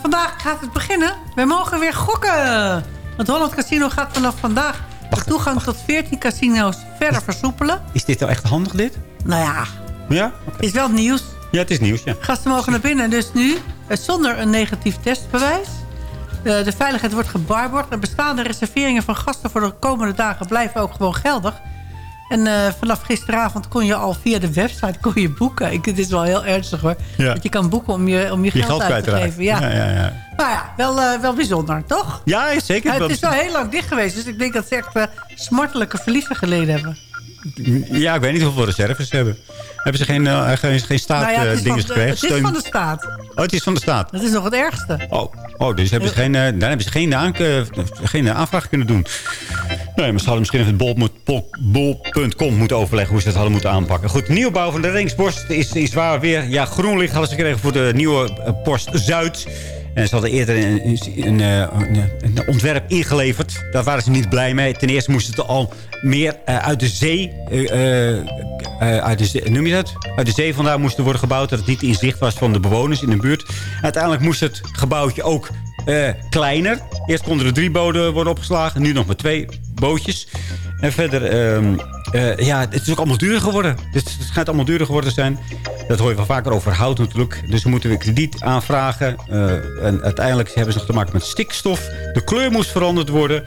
Vandaag gaat het beginnen. We mogen weer gokken. Het Holland Casino gaat vanaf vandaag de toegang tot 14 casino's verder versoepelen. Is dit nou echt handig, dit? Nou ja, Ja? is wel nieuws. Ja, het is nieuws, ja. Gasten mogen naar binnen. Dus nu, eh, zonder een negatief testbewijs. De, de veiligheid wordt gebarborgd. En bestaande reserveringen van gasten voor de komende dagen blijven ook gewoon geldig. En eh, vanaf gisteravond kon je al via de website kon je boeken. Ik, dit is wel heel ernstig hoor. Ja. Dat je kan boeken om je, om je, Je geld, geld uit te geven. Ja. Ja, ja, ja. Nou ja, wel, eh, wel bijzonder, toch? Ja, zeker. Het is wel heel lang dicht geweest. Dus ik denk dat ze echt eh, smartelijke verliezen geleden hebben. Ja, ik weet niet hoeveel reserves ze hebben. Hebben ze geen, eh, geen, geen staat nou ja, het eh, gekregen? het is van de staat. Oh, het is van de staat. Dat is nog het ergste. Oh, oh dus hebben ze geen, eh, dan hebben ze geen, aan, geen aanvraag kunnen doen. Nee, maar ze hadden misschien even het bol- bol- bol.com moeten overleggen... hoe ze dat hadden moeten aanpakken. Goed, nieuwbouw van de Ringsborst is, is waar weer... Ja, groen licht hadden ze gekregen voor de nieuwe Post Zuid... En ze hadden eerder een, eh, een, een ontwerp ingeleverd. Daar waren ze niet blij mee. Ten eerste moest het al meer eh, uit de zee... eh, uit de zee, noem je dat? Uit de zee vandaan moest er worden gebouwd... dat het niet in zicht was van de bewoners in de buurt. Uiteindelijk moest het gebouwtje ook kleiner. Eerst konden er drie boten worden opgeslagen. Nu nog maar twee bootjes. En verder, ehm, eh, ja, het is ook allemaal duurder geworden. Dus het schijnt allemaal duurder geworden te zijn. Dat hoor je wel vaker over hout natuurlijk. Dus we moeten weer krediet aanvragen. Eh, en uiteindelijk hebben ze nog te maken met stikstof. De kleur moest veranderd worden.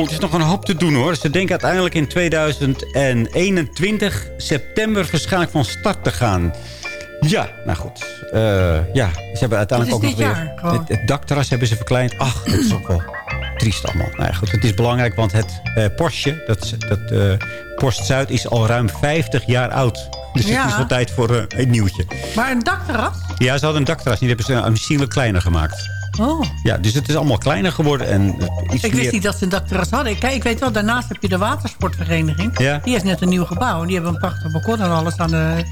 Het is nog een hoop te doen hoor. Ze denken uiteindelijk in 2021 september waarschijnlijk van start te gaan. Ja, nou goed. Eh, ja, ze hebben uiteindelijk ook nog weer... Het, het dakterras hebben ze verkleind. Ach, dat is ook wel triest allemaal. Nou ja, goed, het is belangrijk, want het Porsche, dat, dat eh, Post Zuid, is al ruim 50 jaar oud. Dus Ja. het is wel tijd voor een nieuwtje. Maar een dakterras? Ja, ze hadden een dakterras. Die hebben ze aanzienlijk kleiner gemaakt. Oh. Ja, dus het is allemaal kleiner geworden. En iets Ik meer... wist niet dat ze een dakterras hadden. Kijk, ik weet wel, daarnaast heb je de watersportvereniging. Ja. Die is net een nieuw gebouw. En die hebben een prachtig balkon en alles aan de,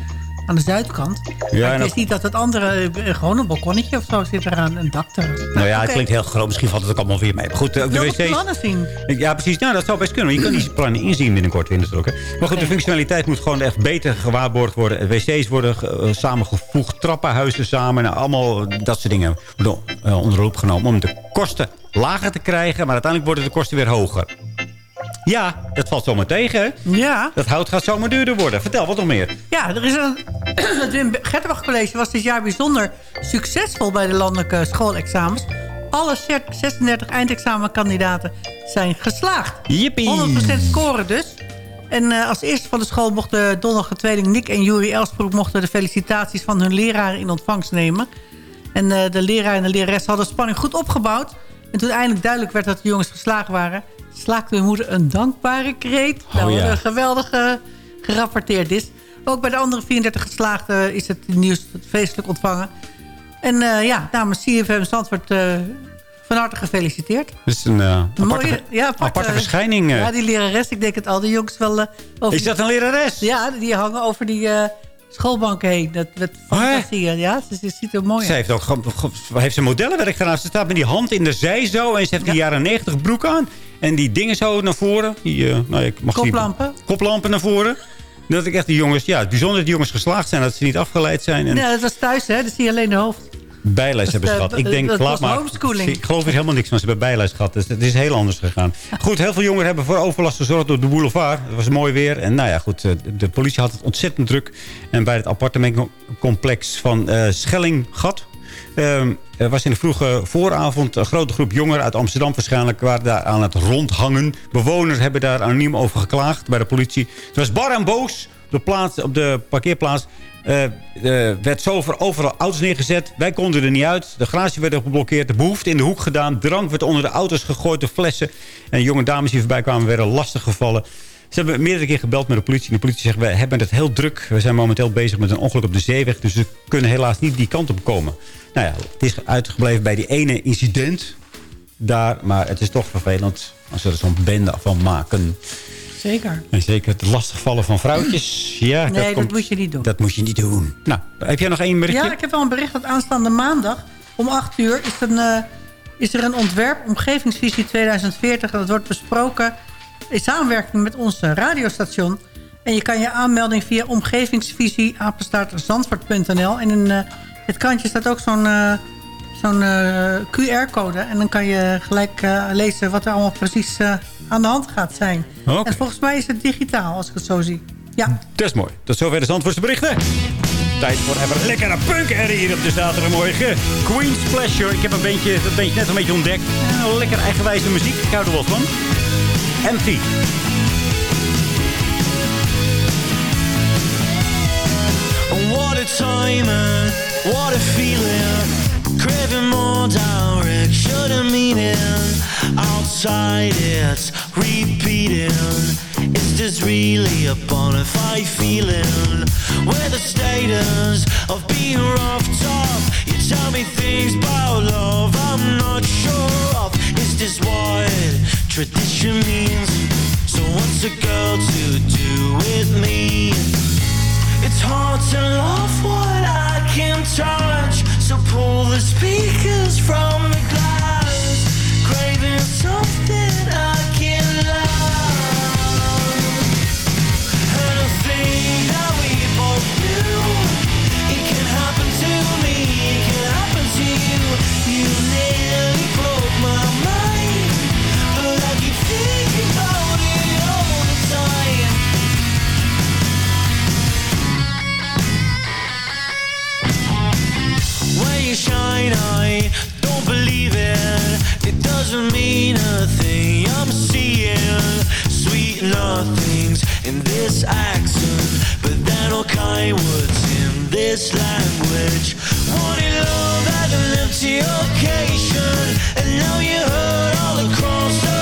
aan de zuidkant. Ja, maar wist ook- niet dat het andere, eh, gewoon een balkonnetje of zo zit eraan. Een dakterras. Nou ja, het klinkt heel groot. Misschien valt het ook allemaal weer mee. Maar goed, ook de wc's... plannen zien. Ja, precies. Nou, dat zou best kunnen. Je kan die plannen inzien binnenkort weer natuurlijk. hè. Maar goed, de functionaliteit moet gewoon echt beter gewaarborgd worden. WC's worden eh, samengevoegd, trappenhuizen samen. Nou, allemaal dat soort dingen worden eh, onder de loep genomen. Om de kosten lager te krijgen. Maar uiteindelijk worden de kosten weer hoger. Ja, dat valt zomaar tegen, hè? Ja. Dat hout gaat zomaar duurder worden. Vertel, wat nog meer? Ja, er is een, het Wim Gertenbach College was dit jaar bijzonder succesvol bij de landelijke schoolexamens. Alle 36 eindexamenkandidaten zijn geslaagd. Jippie! 100% scoren dus. En eh, als eerste van de school mochten de donderige tweeling Nick en Juri Elsbroek... mochten de felicitaties van hun leraren in ontvangst nemen. En eh, de leraar en de lerares hadden spanning goed opgebouwd. En toen eindelijk duidelijk werd dat de jongens geslagen waren... slaakte hun moeder een dankbare kreet. Oh, nou, ja. geweldig gerapporteerd is. Ook bij de andere 34 geslaagden is het nieuws feestelijk ontvangen. En eh, ja, namens CFM Zandvoort... eh van harte gefeliciteerd. Dat is een eh, aparte, Mooie, ja, aparte, aparte verschijning. Ja, die lerares. Ik denk dat al die jongens wel... over Is dat een lerares? Ja, die hangen over die schoolbanken heen. Dat, dat fantasie. ja, ze, ze ziet er mooi Ze uit. heeft ook heeft ze modellenwerk gedaan. Ze staat met die hand in de zij zo. En ze heeft die jaren 90 broek aan. En die dingen zo naar voren. Die, eh, nou, ik mag niet- Koplampen. koplampen naar voren. Dat ik echt die jongens... Ja, het bijzonder dat die jongens geslaagd zijn. Dat ze niet afgeleid zijn. En Ja, dat was thuis, hè. Dat zie je alleen de hoofd. bijles hebben ze eh, gehad. Ik denk, laat maar. Ik geloof er helemaal niks van. Ze hebben bijles gehad. Dus het is heel anders gegaan. Goed, heel veel jongeren hebben voor overlast gezorgd door de boulevard. Het was mooi weer. En nou ja, goed. eh, De politie had het ontzettend druk. En bij het appartementcomplex van eh Schellinggat... ehm, er was in de vroege vooravond een grote groep jongeren uit Amsterdam waarschijnlijk... waren daar aan het rondhangen. Bewoners hebben daar anoniem over geklaagd bij de politie. Het was bar en boos op de, plaats, op de parkeerplaats. eh, eh, werd overal auto's neergezet. Wij konden er niet uit. De garage werd geblokkeerd. De behoefte in de hoek gedaan. Drank werd onder de auto's gegooid, de flessen. En jonge dames die voorbij kwamen werden lastig gevallen. Ze hebben meerdere keer gebeld met de politie. En de politie zegt, we hebben het heel druk. We zijn momenteel bezig met een ongeluk op de zeeweg. Dus we kunnen helaas niet die kant op komen. Nou ja, het is uitgebleven bij die ene incident daar. Maar het is toch vervelend als ze er zo'n bende van maken. Zeker. En zeker het lastigvallen van vrouwtjes. Ja, Nee, dat komt- moet je niet doen. Dat moet je niet doen. Nou, heb jij nog één berichtje? Ja, ik heb wel een bericht dat aanstaande maandag om 8 uur is, een, eh, is er een ontwerp Omgevingsvisie 2040. En dat wordt besproken in samenwerking met ons radiostation. En je kan je aanmelding via omgevingsvisie apenstaartzandvoort.nl. En in eh, het kantje staat ook zo'n eh, zo'n eh, QR-code. En dan kan je gelijk lezen wat er allemaal precies aan de hand gaat zijn. En volgens mij is het digitaal, als ik het zo zie. Ja. Dat is mooi. Tot zover de Zandvoortse berichten. Tijd voor even lekkere punk hier op de zaterdagmorgen. Queen's Pleasure. Ik heb een beetje, dat beetje net een beetje ontdekt. Lekker eigenwijze muziek. Ik hou er wel van. Empty. What a time and what a feeling eh? Craving more direction and meaning eh? Outside it's repeating. Is this really a bona fide feeling? With the status of being roughed up You tell me things about love I'm not sure of. Is this what tradition means So what's a girl to do with me? It's hard to love what I can touch So pull the speakers from the glass. Craving something I can love It doesn't mean a thing. I'm seeing sweet nothings in this accent, but then all kind words in this language. Wanted love at an empty occasion, and now you heard all across the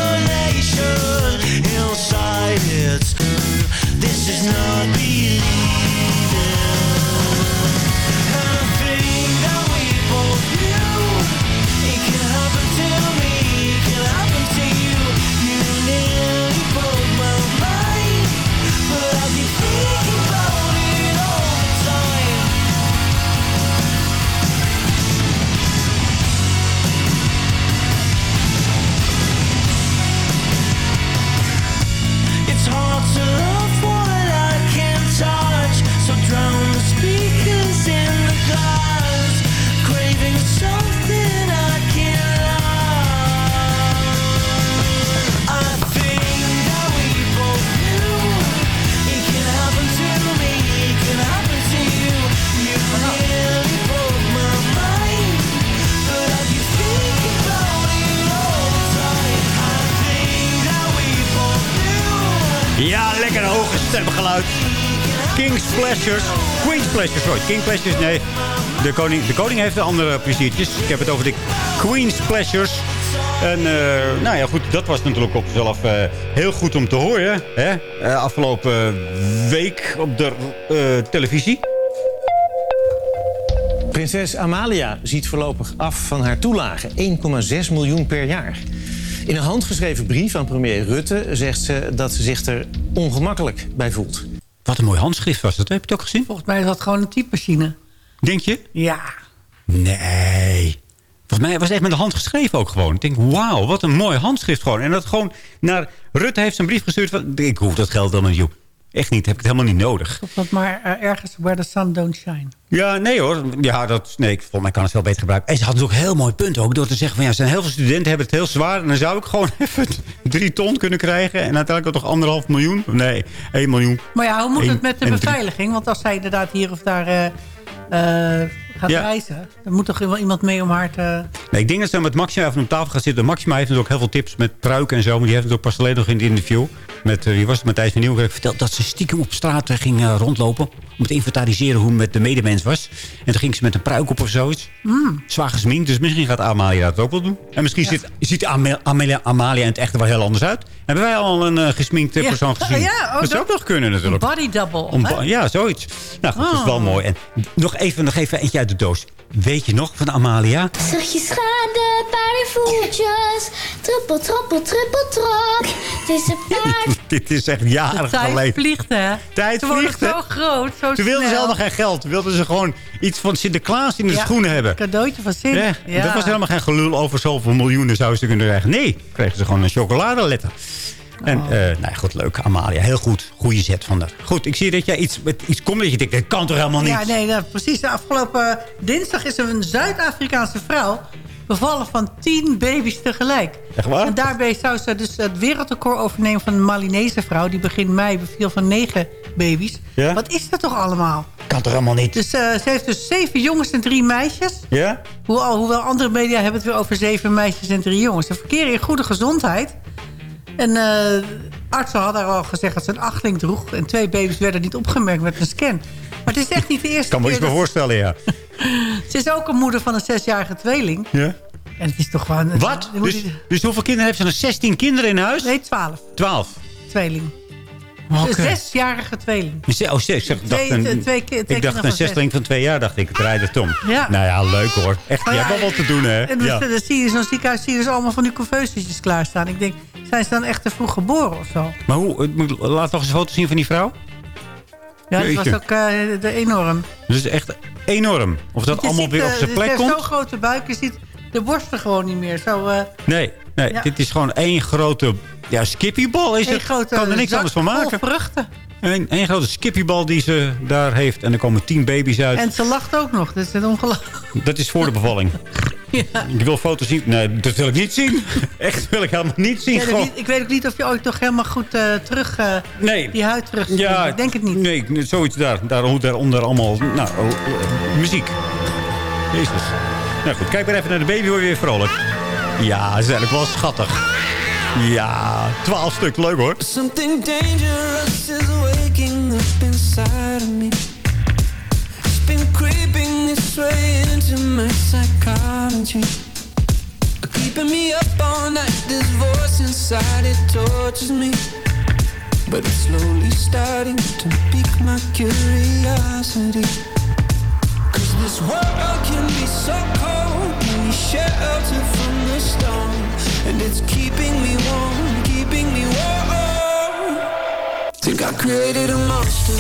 Sorry. King Pleasures, nee. De koning, de koning heeft de andere pleziertjes. Ik heb het over de Queen's Pleasures. En eh, nou ja, goed, dat was natuurlijk op zichzelf eh, heel goed om te horen. Hè? Eh, afgelopen week op de televisie. Prinses Amalia ziet voorlopig af van haar toelage. 1,6 miljoen per jaar. In een handgeschreven brief aan premier Rutte zegt ze dat ze zich er ongemakkelijk bij voelt. Wat een mooi handschrift was dat. Heb je het ook gezien? Volgens mij is dat gewoon een typemachine. Denk je? Ja. Nee. Volgens mij was het echt met de hand geschreven ook gewoon. Ik denk, wauw, wat een mooi handschrift gewoon. En dat gewoon naar... Rutte heeft zijn brief gestuurd van... Ik hoef dat geld helemaal niet. Echt niet, heb ik het helemaal niet nodig. Of dat maar eh, ergens where the sun don't shine. Ja, nee hoor. Ja, dat, nee, ik- volgens mij kan het wel beter gebruiken. En ze hadden ook heel mooi punt ook. Door te zeggen van ja, er zijn heel veel studenten hebben het heel zwaar. En dan zou ik gewoon even drie ton kunnen krijgen. En uiteindelijk toch anderhalf miljoen. Nee, 1 miljoen. Maar ja, hoe moet Eén het met de beveiliging? Want als zij inderdaad hier of daar eh, eh, gaat Ja. reizen... dan moet toch wel iemand mee om haar te... Nee, ik denk dat ze met Maxima even op tafel gaan zitten. Maxima heeft natuurlijk ook heel veel tips met pruiken en zo. Maar die heeft het ook pas geleden nog in het interview. Met, eh, wie was het, Matthijs van Nieuwkerk verteld dat ze stiekem op straat eh, ging eh, rondlopen. Om te inventariseren hoe het met de medemens was. En toen ging ze met een pruik op of zoiets. Mm. Zwaar gesminkt, dus misschien gaat Amalia dat ook wel doen. En misschien ziet, ziet Ama- Amalia, Amalia in het echt er wel heel anders uit. Hebben wij al een eh, gesminkte Ja. persoon gezien? Ja, oh, dat zou ook nog kunnen natuurlijk. Body double. Ja, zoiets. Nou goed, dat is wel Oh. mooi. En nog even, nog even eentje uit de doos. Weet je nog van Amalia? Zeg je schade, paardenvoetjes. Trippel, trappel, trippel, trap. Het is een paard. Dit is echt jaren De tijd geleden. vliegt, hè? Tijd Ze vliegt, zo groot, zo Toen wilden ze snel. helemaal geen geld. Toen wilden ze gewoon iets van Sinterklaas in de Ja, schoenen hebben. Een cadeautje van Sint. Ja, Ja. Dat was helemaal geen gelul over zoveel miljoenen zouden ze kunnen krijgen. Nee, kregen ze gewoon een chocoladeletter. En, Oh. eh nou ja, goed, leuk. Amalia, heel goed. Goeie zet van haar. Goed, ik zie dat jij iets, met iets komt dat je denkt, dat kan toch helemaal niet? Ja, nee, nou, precies. De afgelopen dinsdag is er een Zuid-Afrikaanse vrouw bevallen van tien baby's tegelijk. Echt waar? En daarbij zou ze dus het wereldrecord overnemen van een Malinese vrouw... die begin mei beviel van negen baby's. Ja? Wat is dat toch allemaal? Kan toch helemaal niet? Dus eh, ze heeft dus zeven jongens en drie meisjes. Ja? Hoe, hoewel andere media hebben het weer over zeven meisjes en drie jongens. Ze verkeren in goede gezondheid. En eh, artsen hadden al gezegd dat ze een achtling droeg. En twee baby's werden niet opgemerkt met een scan. Maar het is echt niet de eerste Ik kan me iets voorstellen, ja. Ze is ook een moeder van een zesjarige tweeling. ja? En het is toch gewoon... Wat? Dus, dus hoeveel kinderen heeft ze? dan? 16 kinderen in huis? Nee, twaalf. 12. Tweeling. Oké. Een zesjarige tweeling. Oh, zes. Ik dacht een, twee- twee ik dacht van een zesteling van twee jaar, dacht ik. Het rijden Tom. Ja. Nou ja, leuk hoor. Echt, Maar jij ja, hebt wel wat te doen, hè? En Ja. dan zie je zo'n ziekenhuis zie je dus allemaal van die couveusjes klaarstaan. Ik denk, zijn ze dan echt te vroeg geboren of zo? Maar hoe, laat nog eens een foto zien van die vrouw. Ja, dat was ook eh, de enorm. Dus echt enorm. Of dat allemaal ziet, weer op eh, zijn plek komt? zo'n grote buik, je ziet de borsten gewoon niet meer. Zo, eh, Nee, nee Ja. dit is gewoon één grote ja, skippybal. Is het? grote kan er niks anders van maken. vruchten. Eén één grote skippybal die ze daar heeft. En er komen tien baby's uit. En ze lacht ook nog, het is ongelooflijk. Dat is voor de bevalling. Ja. Ik wil foto's zien. Nee, dat wil ik niet zien. Echt wil ik helemaal niet zien. Ik weet, ook niet, ik weet ook niet of je ooit nog helemaal goed eh, terug... eh, Nee. Die huid terug Ja, Ik denk het niet. Nee, zoiets daar. daar daaronder allemaal nou, oh, oh, muziek. Jezus. Nou goed, kijk maar even naar de baby. Weer vrolijk. Ja, ze zijn ook wel schattig. Ja, twaalf stuk. Leuk hoor. Something dangerous is waking up inside of me. Creeping its way into my psychology. Keeping me up all night, this voice inside it tortures me. But it's slowly starting to pique my curiosity. Cause this world can be so cold, can be shelter from the storm. And it's keeping me warm, keeping me warm. Think I created a monster,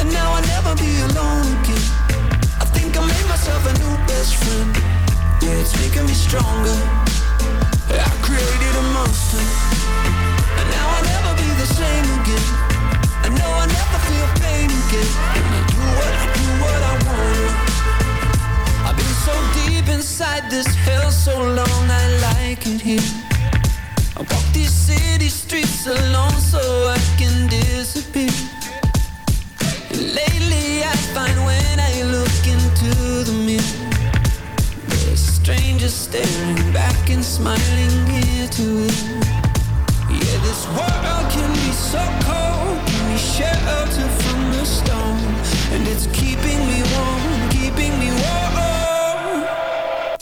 and now I'll never be alone again. I think I made myself a new best friend. Yeah, it's making me stronger. I created a monster, and now I'll never be the same again. I know I'll never feel pain again. And I do what I do, what I wanna. I've been so deep inside this hell so long, I like it here. Smiling ear to ear. Yeah, this world can be so cold, can be shelter from the storm, and it's keeping me warm, keeping me warm.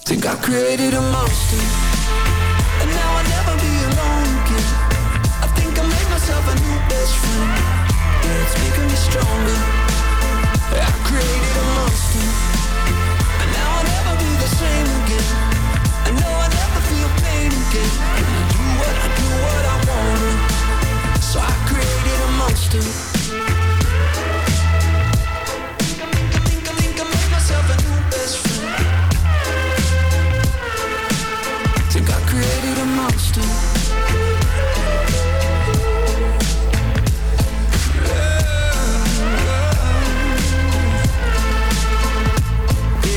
Think I created a monster, and now I'll never be alone again. I think I made myself a new best friend. Yeah, it's making me stronger. I created a monster,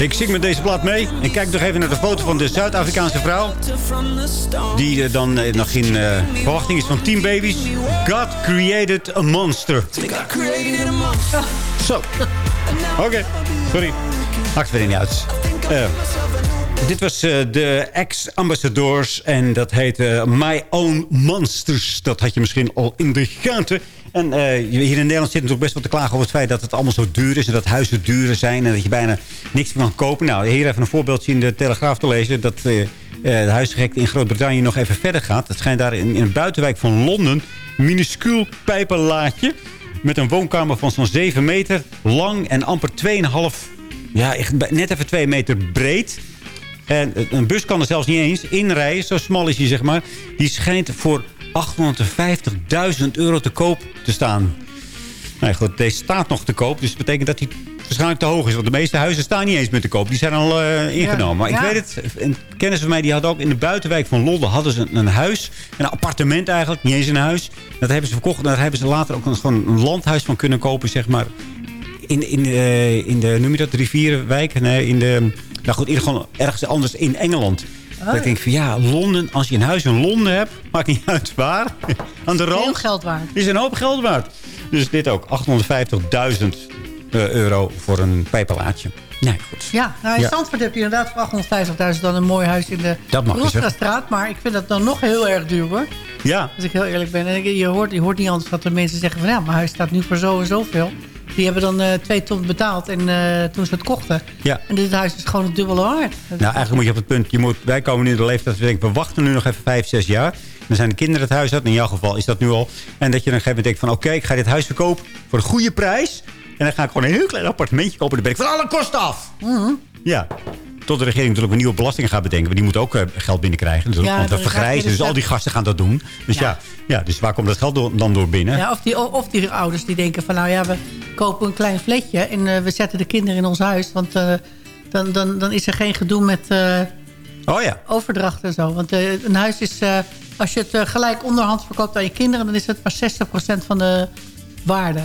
Ik zing met deze plaat mee. En kijk nog even naar de foto van de Zuid-Afrikaanse vrouw. Die eh, dan eh, nog in eh, verwachting is van Team Babies. God created a monster. Zo. Oké, sorry. Maakt verder niet uit. Dit was de ex-ambassadors en dat heette My Own Monsters. Dat had je misschien al in de gaten. En eh, hier in Nederland zit natuurlijk best wel te klagen over het feit dat het allemaal zo duur is. En dat huizen duurder zijn en dat je bijna niks meer kan kopen. Nou, hier even een voorbeeldje in de Telegraaf te lezen. Dat eh, eh, de huisgekte in Groot-Brittannië nog even verder gaat. Het schijnt daar in, een buitenwijk van Londen minuscuul pijpenlaadje... met een woonkamer van zo'n 7 meter lang en amper 2,5... Ja, net even 2 meter breed... En een bus kan er zelfs niet eens inrijden. Zo smal is hij, zeg maar. Die schijnt voor 850.000 euro te koop te staan. Nou ja, goed, deze staat nog te koop. Dus dat betekent dat hij waarschijnlijk te hoog is. Want de meeste huizen staan niet eens meer te koop. Die zijn al eh, ingenomen. Maar Ja. ik weet het. Een kennis van mij die had ook in de buitenwijk van Londen... hadden ze een, een huis. Een appartement eigenlijk. Niet eens een huis. Dat hebben ze verkocht. Daar hebben ze later ook een, gewoon een landhuis van kunnen kopen, zeg maar. In, in, eh, in de, noem je dat, rivierenwijk? Nee, in de... Nou goed, in ergens anders in Engeland. Dat ik denk van ja, Londen, als je een huis in Londen hebt, maakt niet uit waar. Aan de rand. Veel geld waard. Is een hoop geld waard. Dus dit ook, 850.000 eh, euro voor een pijpenlaadje. Nee, goed. Ja, nou in Ja. Zandvoort heb je inderdaad voor 850.000 dan een mooi huis in de. Roestrastraat. Maar ik vind dat dan nog heel erg duur hoor. Ja, Als ik heel eerlijk ben. En je hoort, je hoort niet anders dat de mensen zeggen van ja, mijn huis staat nu voor zo en zoveel. Die hebben dan eh, twee ton betaald en, eh, toen ze het kochten. ja. En dit huis is gewoon het dubbele waard. Nou, eigenlijk moet je op het punt... Je moet, wij komen nu in de leeftijd dat we denken... we wachten nu nog even vijf, zes jaar. Dan zijn de kinderen het huis uit. In jouw geval is dat nu al. En dat je dan op een gegeven moment denkt van... oké, ik ga dit huis verkopen voor een goede prijs. En dan ga ik gewoon een heel klein appartementje kopen. Dan ben ik van alle kosten af. Mhm. Ja. Tot de regering natuurlijk een nieuwe belastingen gaat bedenken. Want die moet ook eh, geld binnenkrijgen. Ja, want je vergrijzen. dus Dus al die dat- gasten gaan dat doen. Dus ja. Ja, dus waar komt dat geld door- dan door binnen? Ja, of, die, of die ouders die denken van nou ja, we kopen een klein flatje en eh, we zetten de kinderen in ons huis. Want eh, dan, dan, dan is er geen gedoe met eh, Oh ja. overdracht en zo. Want een huis is, als je het gelijk onderhands verkoopt aan je kinderen... dan is het maar 60% van de waarde.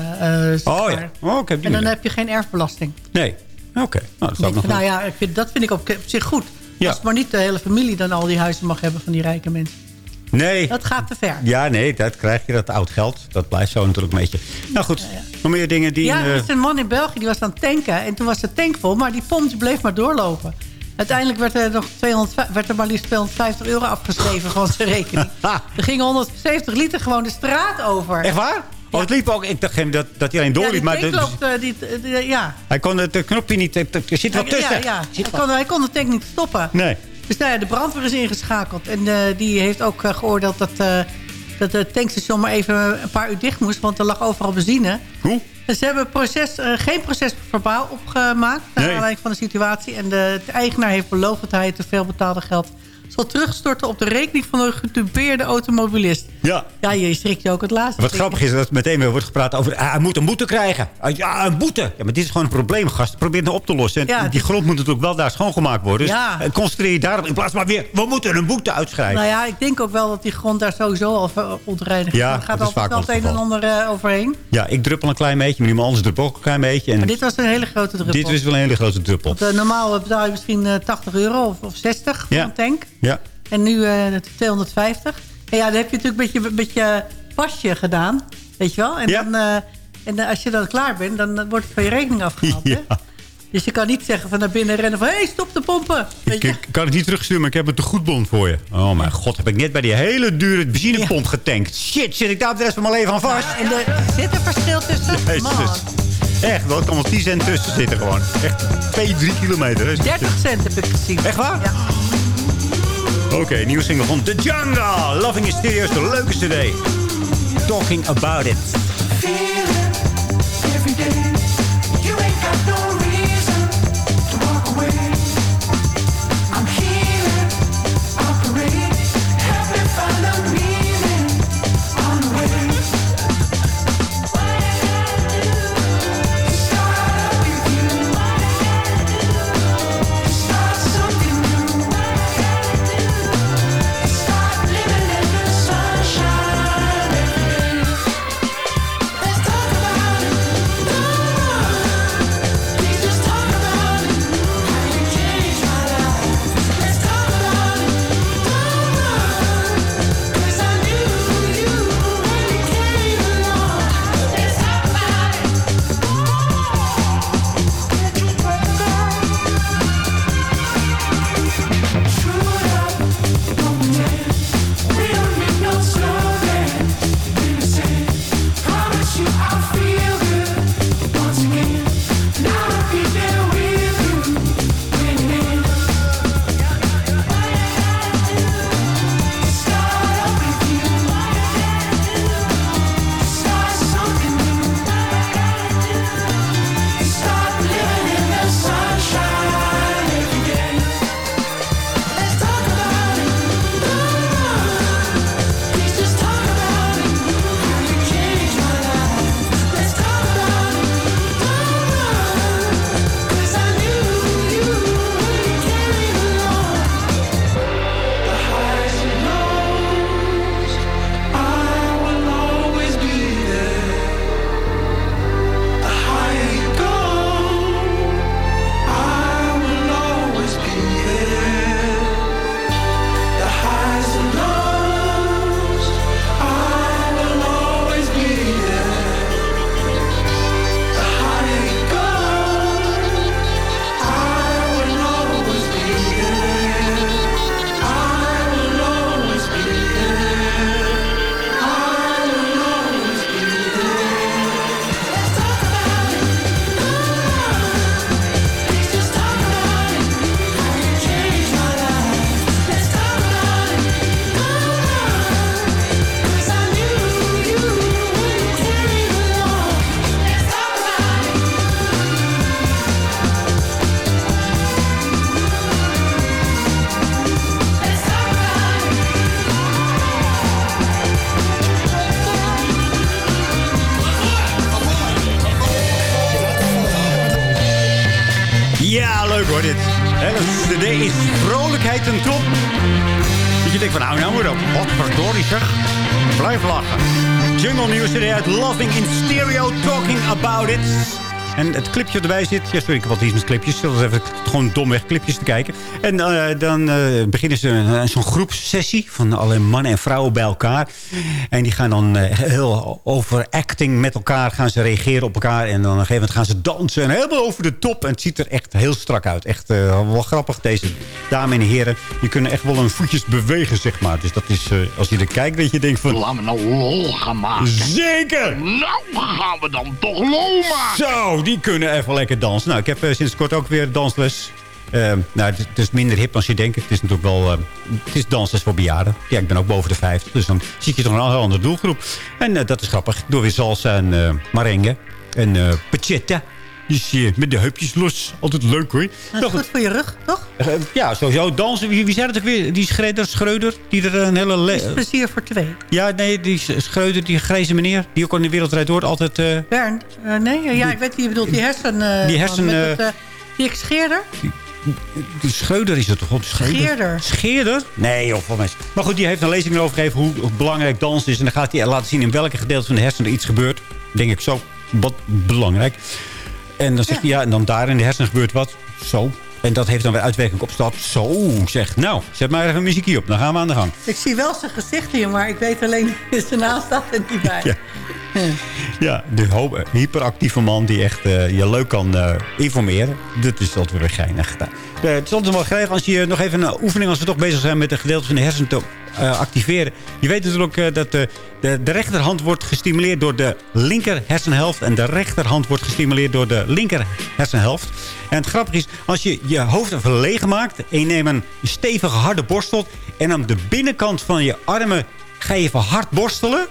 zeg Oh ja. Oh, die En dan heb je geen erfbelasting. Nee. Oké. Nou, dat nog nou ja, ik vind, dat vind ik op, op zich goed. Ja. Als maar niet de hele familie dan al die huizen mag hebben van die rijke mensen. Nee. Dat gaat te ver. Ja, nee, dat krijg je, dat oud geld. Dat blijft zo natuurlijk een beetje. Nou goed, nog meer dingen die... Ja, eh, er is een man in België die was aan het tanken. En toen was de tank vol, maar die pomp die bleef maar doorlopen. Uiteindelijk werd er, nog 200, werd er maar liefst 250 euro afgeschreven van zijn rekening. er gingen 170 liter gewoon de straat over. Echt waar? Oh, het liep ook. Ik dacht dat, dat hij alleen Ja, doorliep. maar de- loopt, eh, die, eh, ja. hij kon het knopje niet... Er zit wat tussen. Ja, ja. Hij, kon, hij kon de tank niet stoppen. Nee. Dus nou ja, de brandweer is ingeschakeld. En eh, die heeft ook eh, geoordeeld dat, eh, dat het tankstation maar even een paar uur dicht moest. Want er lag overal benzine. Hoe? Dus ze hebben proces, eh, geen procesverbaal opgemaakt. Naar Nee. aanleiding van de situatie. En de, de eigenaar heeft beloofd dat hij het te veel betaalde geld zal terugstorten op de rekening van de getupeerde automobilist. Ja. Ja, je schrikt je ook het laatste. Wat grappig is dat meteen weer wordt gepraat over... Ah, hij moet een boete krijgen. Ah, ja, een boete. Ja, maar dit is gewoon een probleem, gast. Probeer het nou op te lossen. En Ja, die grond moet natuurlijk wel daar schoongemaakt worden. Dus Ja. eh, concentreer je daarop in plaats van weer... We moeten een boete uitschrijven. Nou ja, ik denk ook wel dat die grond daar sowieso al ontreinigd is. Ja, gaat vaak altijd wel het een en ander eh, overheen. Ja, ik druppel een klein beetje. Maar iemand anders druppelt ook een klein beetje. En Maar dit was een hele grote druppel. dit is wel een hele grote druppel. Want, eh, normaal betaal je misschien eh, 80 euro of, of 60 voor Ja. een tank. Ja. En nu eh 250. En ja, dan heb je natuurlijk een beetje, een beetje pasje gedaan. Weet je wel? En, Ja. dan, eh, en eh, als je dan klaar bent, dan wordt het van je rekening afgehaald. hè? Dus je kan niet zeggen van naar binnen rennen van... hé, hey, stop de pompen. Weet je? Ik, kan het niet terugsturen, maar ik heb een tegoedbon voor je. Oh mijn god, heb ik net bij die hele dure benzinepomp getankt. Shit, zit ik daar de rest van mijn leven aan vast? En er zit een verschil tussen. Jezus. Man, Echt, er kan wel 10 cent tussen zitten gewoon. Echt 2, 3 kilometer. hè. 30 cent heb ik gezien. Echt waar? Ja. Oké, nieuwe single van The Jungle. Loving is Serieus, de leuke cd. Talking About It. Het clipje erbij zit. Ja, sorry, ik heb wat iets met clipjes. Dat is even gewoon domweg clipjes te kijken. En eh, dan eh, beginnen ze een- zo'n groepssessie van alle mannen en vrouwen bij elkaar. En die gaan dan heel over acting met elkaar gaan ze reageren op elkaar. En dan op een gegeven moment gaan ze dansen. En helemaal over de top. En het ziet er echt heel strak uit. Echt wel grappig, deze dames en heren. Die kunnen echt wel hun voetjes bewegen, zeg maar. Dus dat is, als je er kijkt, dat je denkt van... Laten we nou lol gaan maken. Zeker! Nou, gaan we dan toch lol maken. Zo, die kunnen even lekker dansen. Nou, ik heb eh, sinds kort ook weer dansles. Eh, nou, het, is minder hip als je denkt. Het is natuurlijk wel... eh, het is dansles voor bejaarden. Ja, ik ben ook boven de 50. Dus dan zie je toch een andere doelgroep. En eh, dat is grappig. Door weer salsa en eh merengue. En pachetta. Dus met de heupjes los. Altijd leuk hoor. Dat is goed voor je rug, toch? Eh, ja, sowieso dansen. Wie, wie zei dat ook weer? Die Schreuder, Schreuder. Die er een hele... le- Is plezier voor twee. Ja, nee, die Schreuder, die grijze meneer. Die ook al in de wereldrijd hoort. Altijd... eh, Bernd, eh, nee, ja, ik weet wie je bedoelt. Die hersen... Die hersen, het, die scheerder? Die Schreuder is het toch? Scheerder. Scheerder? Nee, joh, van mensen. Maar goed, die heeft een lezing erover gegeven hoe, hoe belangrijk dans is. En dan gaat hij laten zien in welke gedeelte van de hersenen er iets gebeurt. Denk ik zo, wat belangrijk. En dan zegt hij, ja, en dan daar in de hersenen gebeurt wat. Zo. En dat heeft dan weer uitwerking op stad. Zo, zeg. Nou, zet maar even muziekje op. Dan gaan we aan de gang. Ik zie wel zijn gezicht hier, maar ik weet alleen... zijn naam staat er niet bij. Ja. Ja, de hyperactieve man die echt eh, je leuk kan eh, informeren. Dat is altijd weer geinig. Eh, het is altijd wel geinig als je nog even een oefening... als we toch bezig zijn met een gedeelte van de hersenen te activeren. Je weet natuurlijk dat de, de, rechterhand wordt gestimuleerd door de linker hersenhelft... en de rechterhand wordt gestimuleerd door de linker hersenhelft. En het grappige is, als je je hoofd even leeg maakt... en je neemt een stevige harde borstel... en aan de binnenkant van je armen ga je even hard borstelen...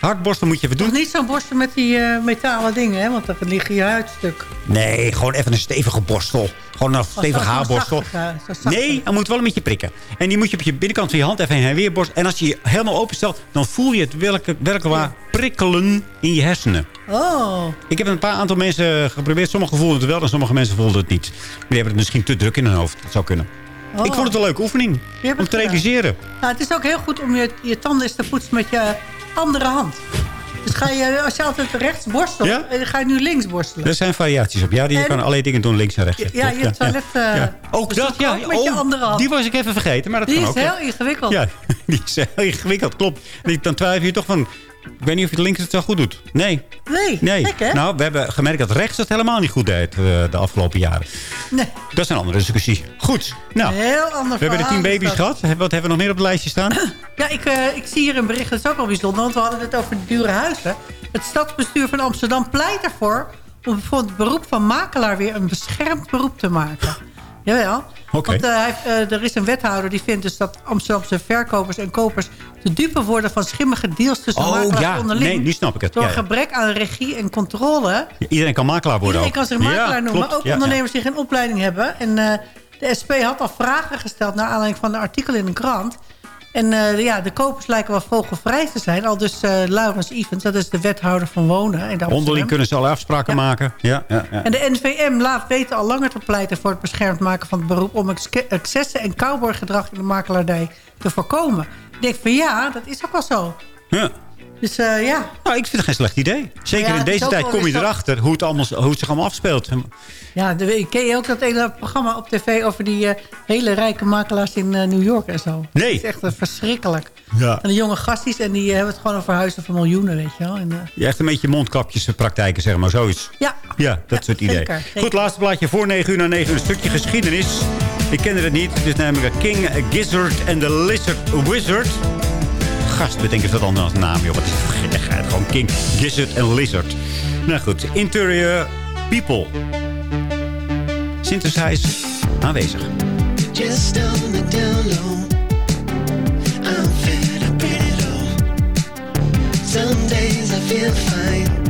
Hard borstelen moet je even doen. Nog niet zo'n borstel met die eh, metalen dingen, hè? Want dan ligt je huidstuk. Nee, gewoon even een stevige borstel. Gewoon een stevige zo'n haarborstel. zachte. Nee, hij moet wel een beetje prikken. En die moet je op je binnenkant van je hand even heen en weer borstelen. En als je je helemaal openstelt, dan voel je het werkelijk, waar prikkelen in je hersenen. Oh. Ik heb een paar aantal mensen geprobeerd. Sommigen voelden het wel en sommige mensen voelden het niet. Maar die hebben het misschien te druk in hun hoofd. Dat zou kunnen. Oh. Ik vond het een leuke oefening. Om te gedaan. realiseren. Nou, het is ook heel goed om je, je tanden eens te poetsen met je andere hand. Dus ga je, als je altijd rechts borstelt, Ja? eh, ga je nu links borstelen. Er zijn variaties op. Ja, die En- kan allerlei dingen doen links en rechts. Ja, je toilet... eh, Ja. Ook dat, ja. ook met je Oh, andere hand. Die was ik even vergeten, maar dat Die kan is ook. ja. heel ingewikkeld. Ja, die is heel ingewikkeld, klopt. Dan twijfel je toch van... Ik weet niet of je het links het wel goed doet. Nee. Nee, Nee. hè? Nou, we hebben gemerkt dat rechts het helemaal niet goed deed eh, de afgelopen jaren. Nee. Dat is een andere discussie. Goed. Nou, Heel ander we hebben de tien is baby's gehad. Wat hebben we nog meer op het lijstje staan? Ja, ik, eh, ik zie hier een bericht, dat is ook wel bijzonder, want we hadden het over de dure huizen. Het stadsbestuur van Amsterdam pleit ervoor om bijvoorbeeld het beroep van makelaar weer een beschermd beroep te maken. Jawel. Want eh, eh, er is een wethouder die vindt dus dat Amsterdamse verkopers en kopers de dupe worden van schimmige deals tussen Oh, makelaars ja. onderling. Nee, nu snap ik het. Door Ja, ja. gebrek aan regie en controle Iedereen kan makelaar worden Iedereen kan ook. zich makelaar noemen. klopt. Maar ook ondernemers die geen opleiding hebben. En eh, de SP had al vragen gesteld... naar aanleiding van een artikel in een krant. En eh, ja, de kopers lijken wel vogelvrij te zijn. Al dus eh Laurens Evans, dat is de wethouder van wonen. In. Onderling kunnen ze alle afspraken maken. Ja, ja, ja. En de NVM laat weten al langer te pleiten voor het beschermd maken van het beroep... om ex- excessen en cowboygedrag in de makelaardij te voorkomen. Ik denk van ja, dat is ook wel zo. ja. Dus eh, ja, Nou, ik vind het geen slecht idee. Zeker Ja, in deze tijd kom je erachter hoe het, allemaal, hoe het zich allemaal afspeelt. Ja, de, ken je ook dat hele programma op tv over die eh, hele rijke makelaars in eh, New York en zo? Nee. Dat is echt verschrikkelijk. Ja. En de jonge gasties en die hebben het gewoon over huizen van miljoenen, weet je wel. En, Ja, echt een beetje mondkapjespraktijken, zeg maar, zoiets. ja, Ja, dat soort ideeën. zeker, zeker. Goed, laatste plaatje voor 9 uur naar 9 uur. Een stukje geschiedenis. Ik kende het niet. Het is namelijk King Gizzard and the Lizard Wizard. Gast, bedenk eens wat anders als naam, joh. Wat is het? Gewoon King Gizzard and Lizard. Nou goed, Interior People. Synthesize aanwezig. Just on the down low. I'm fed up in it. Some days I feel fine.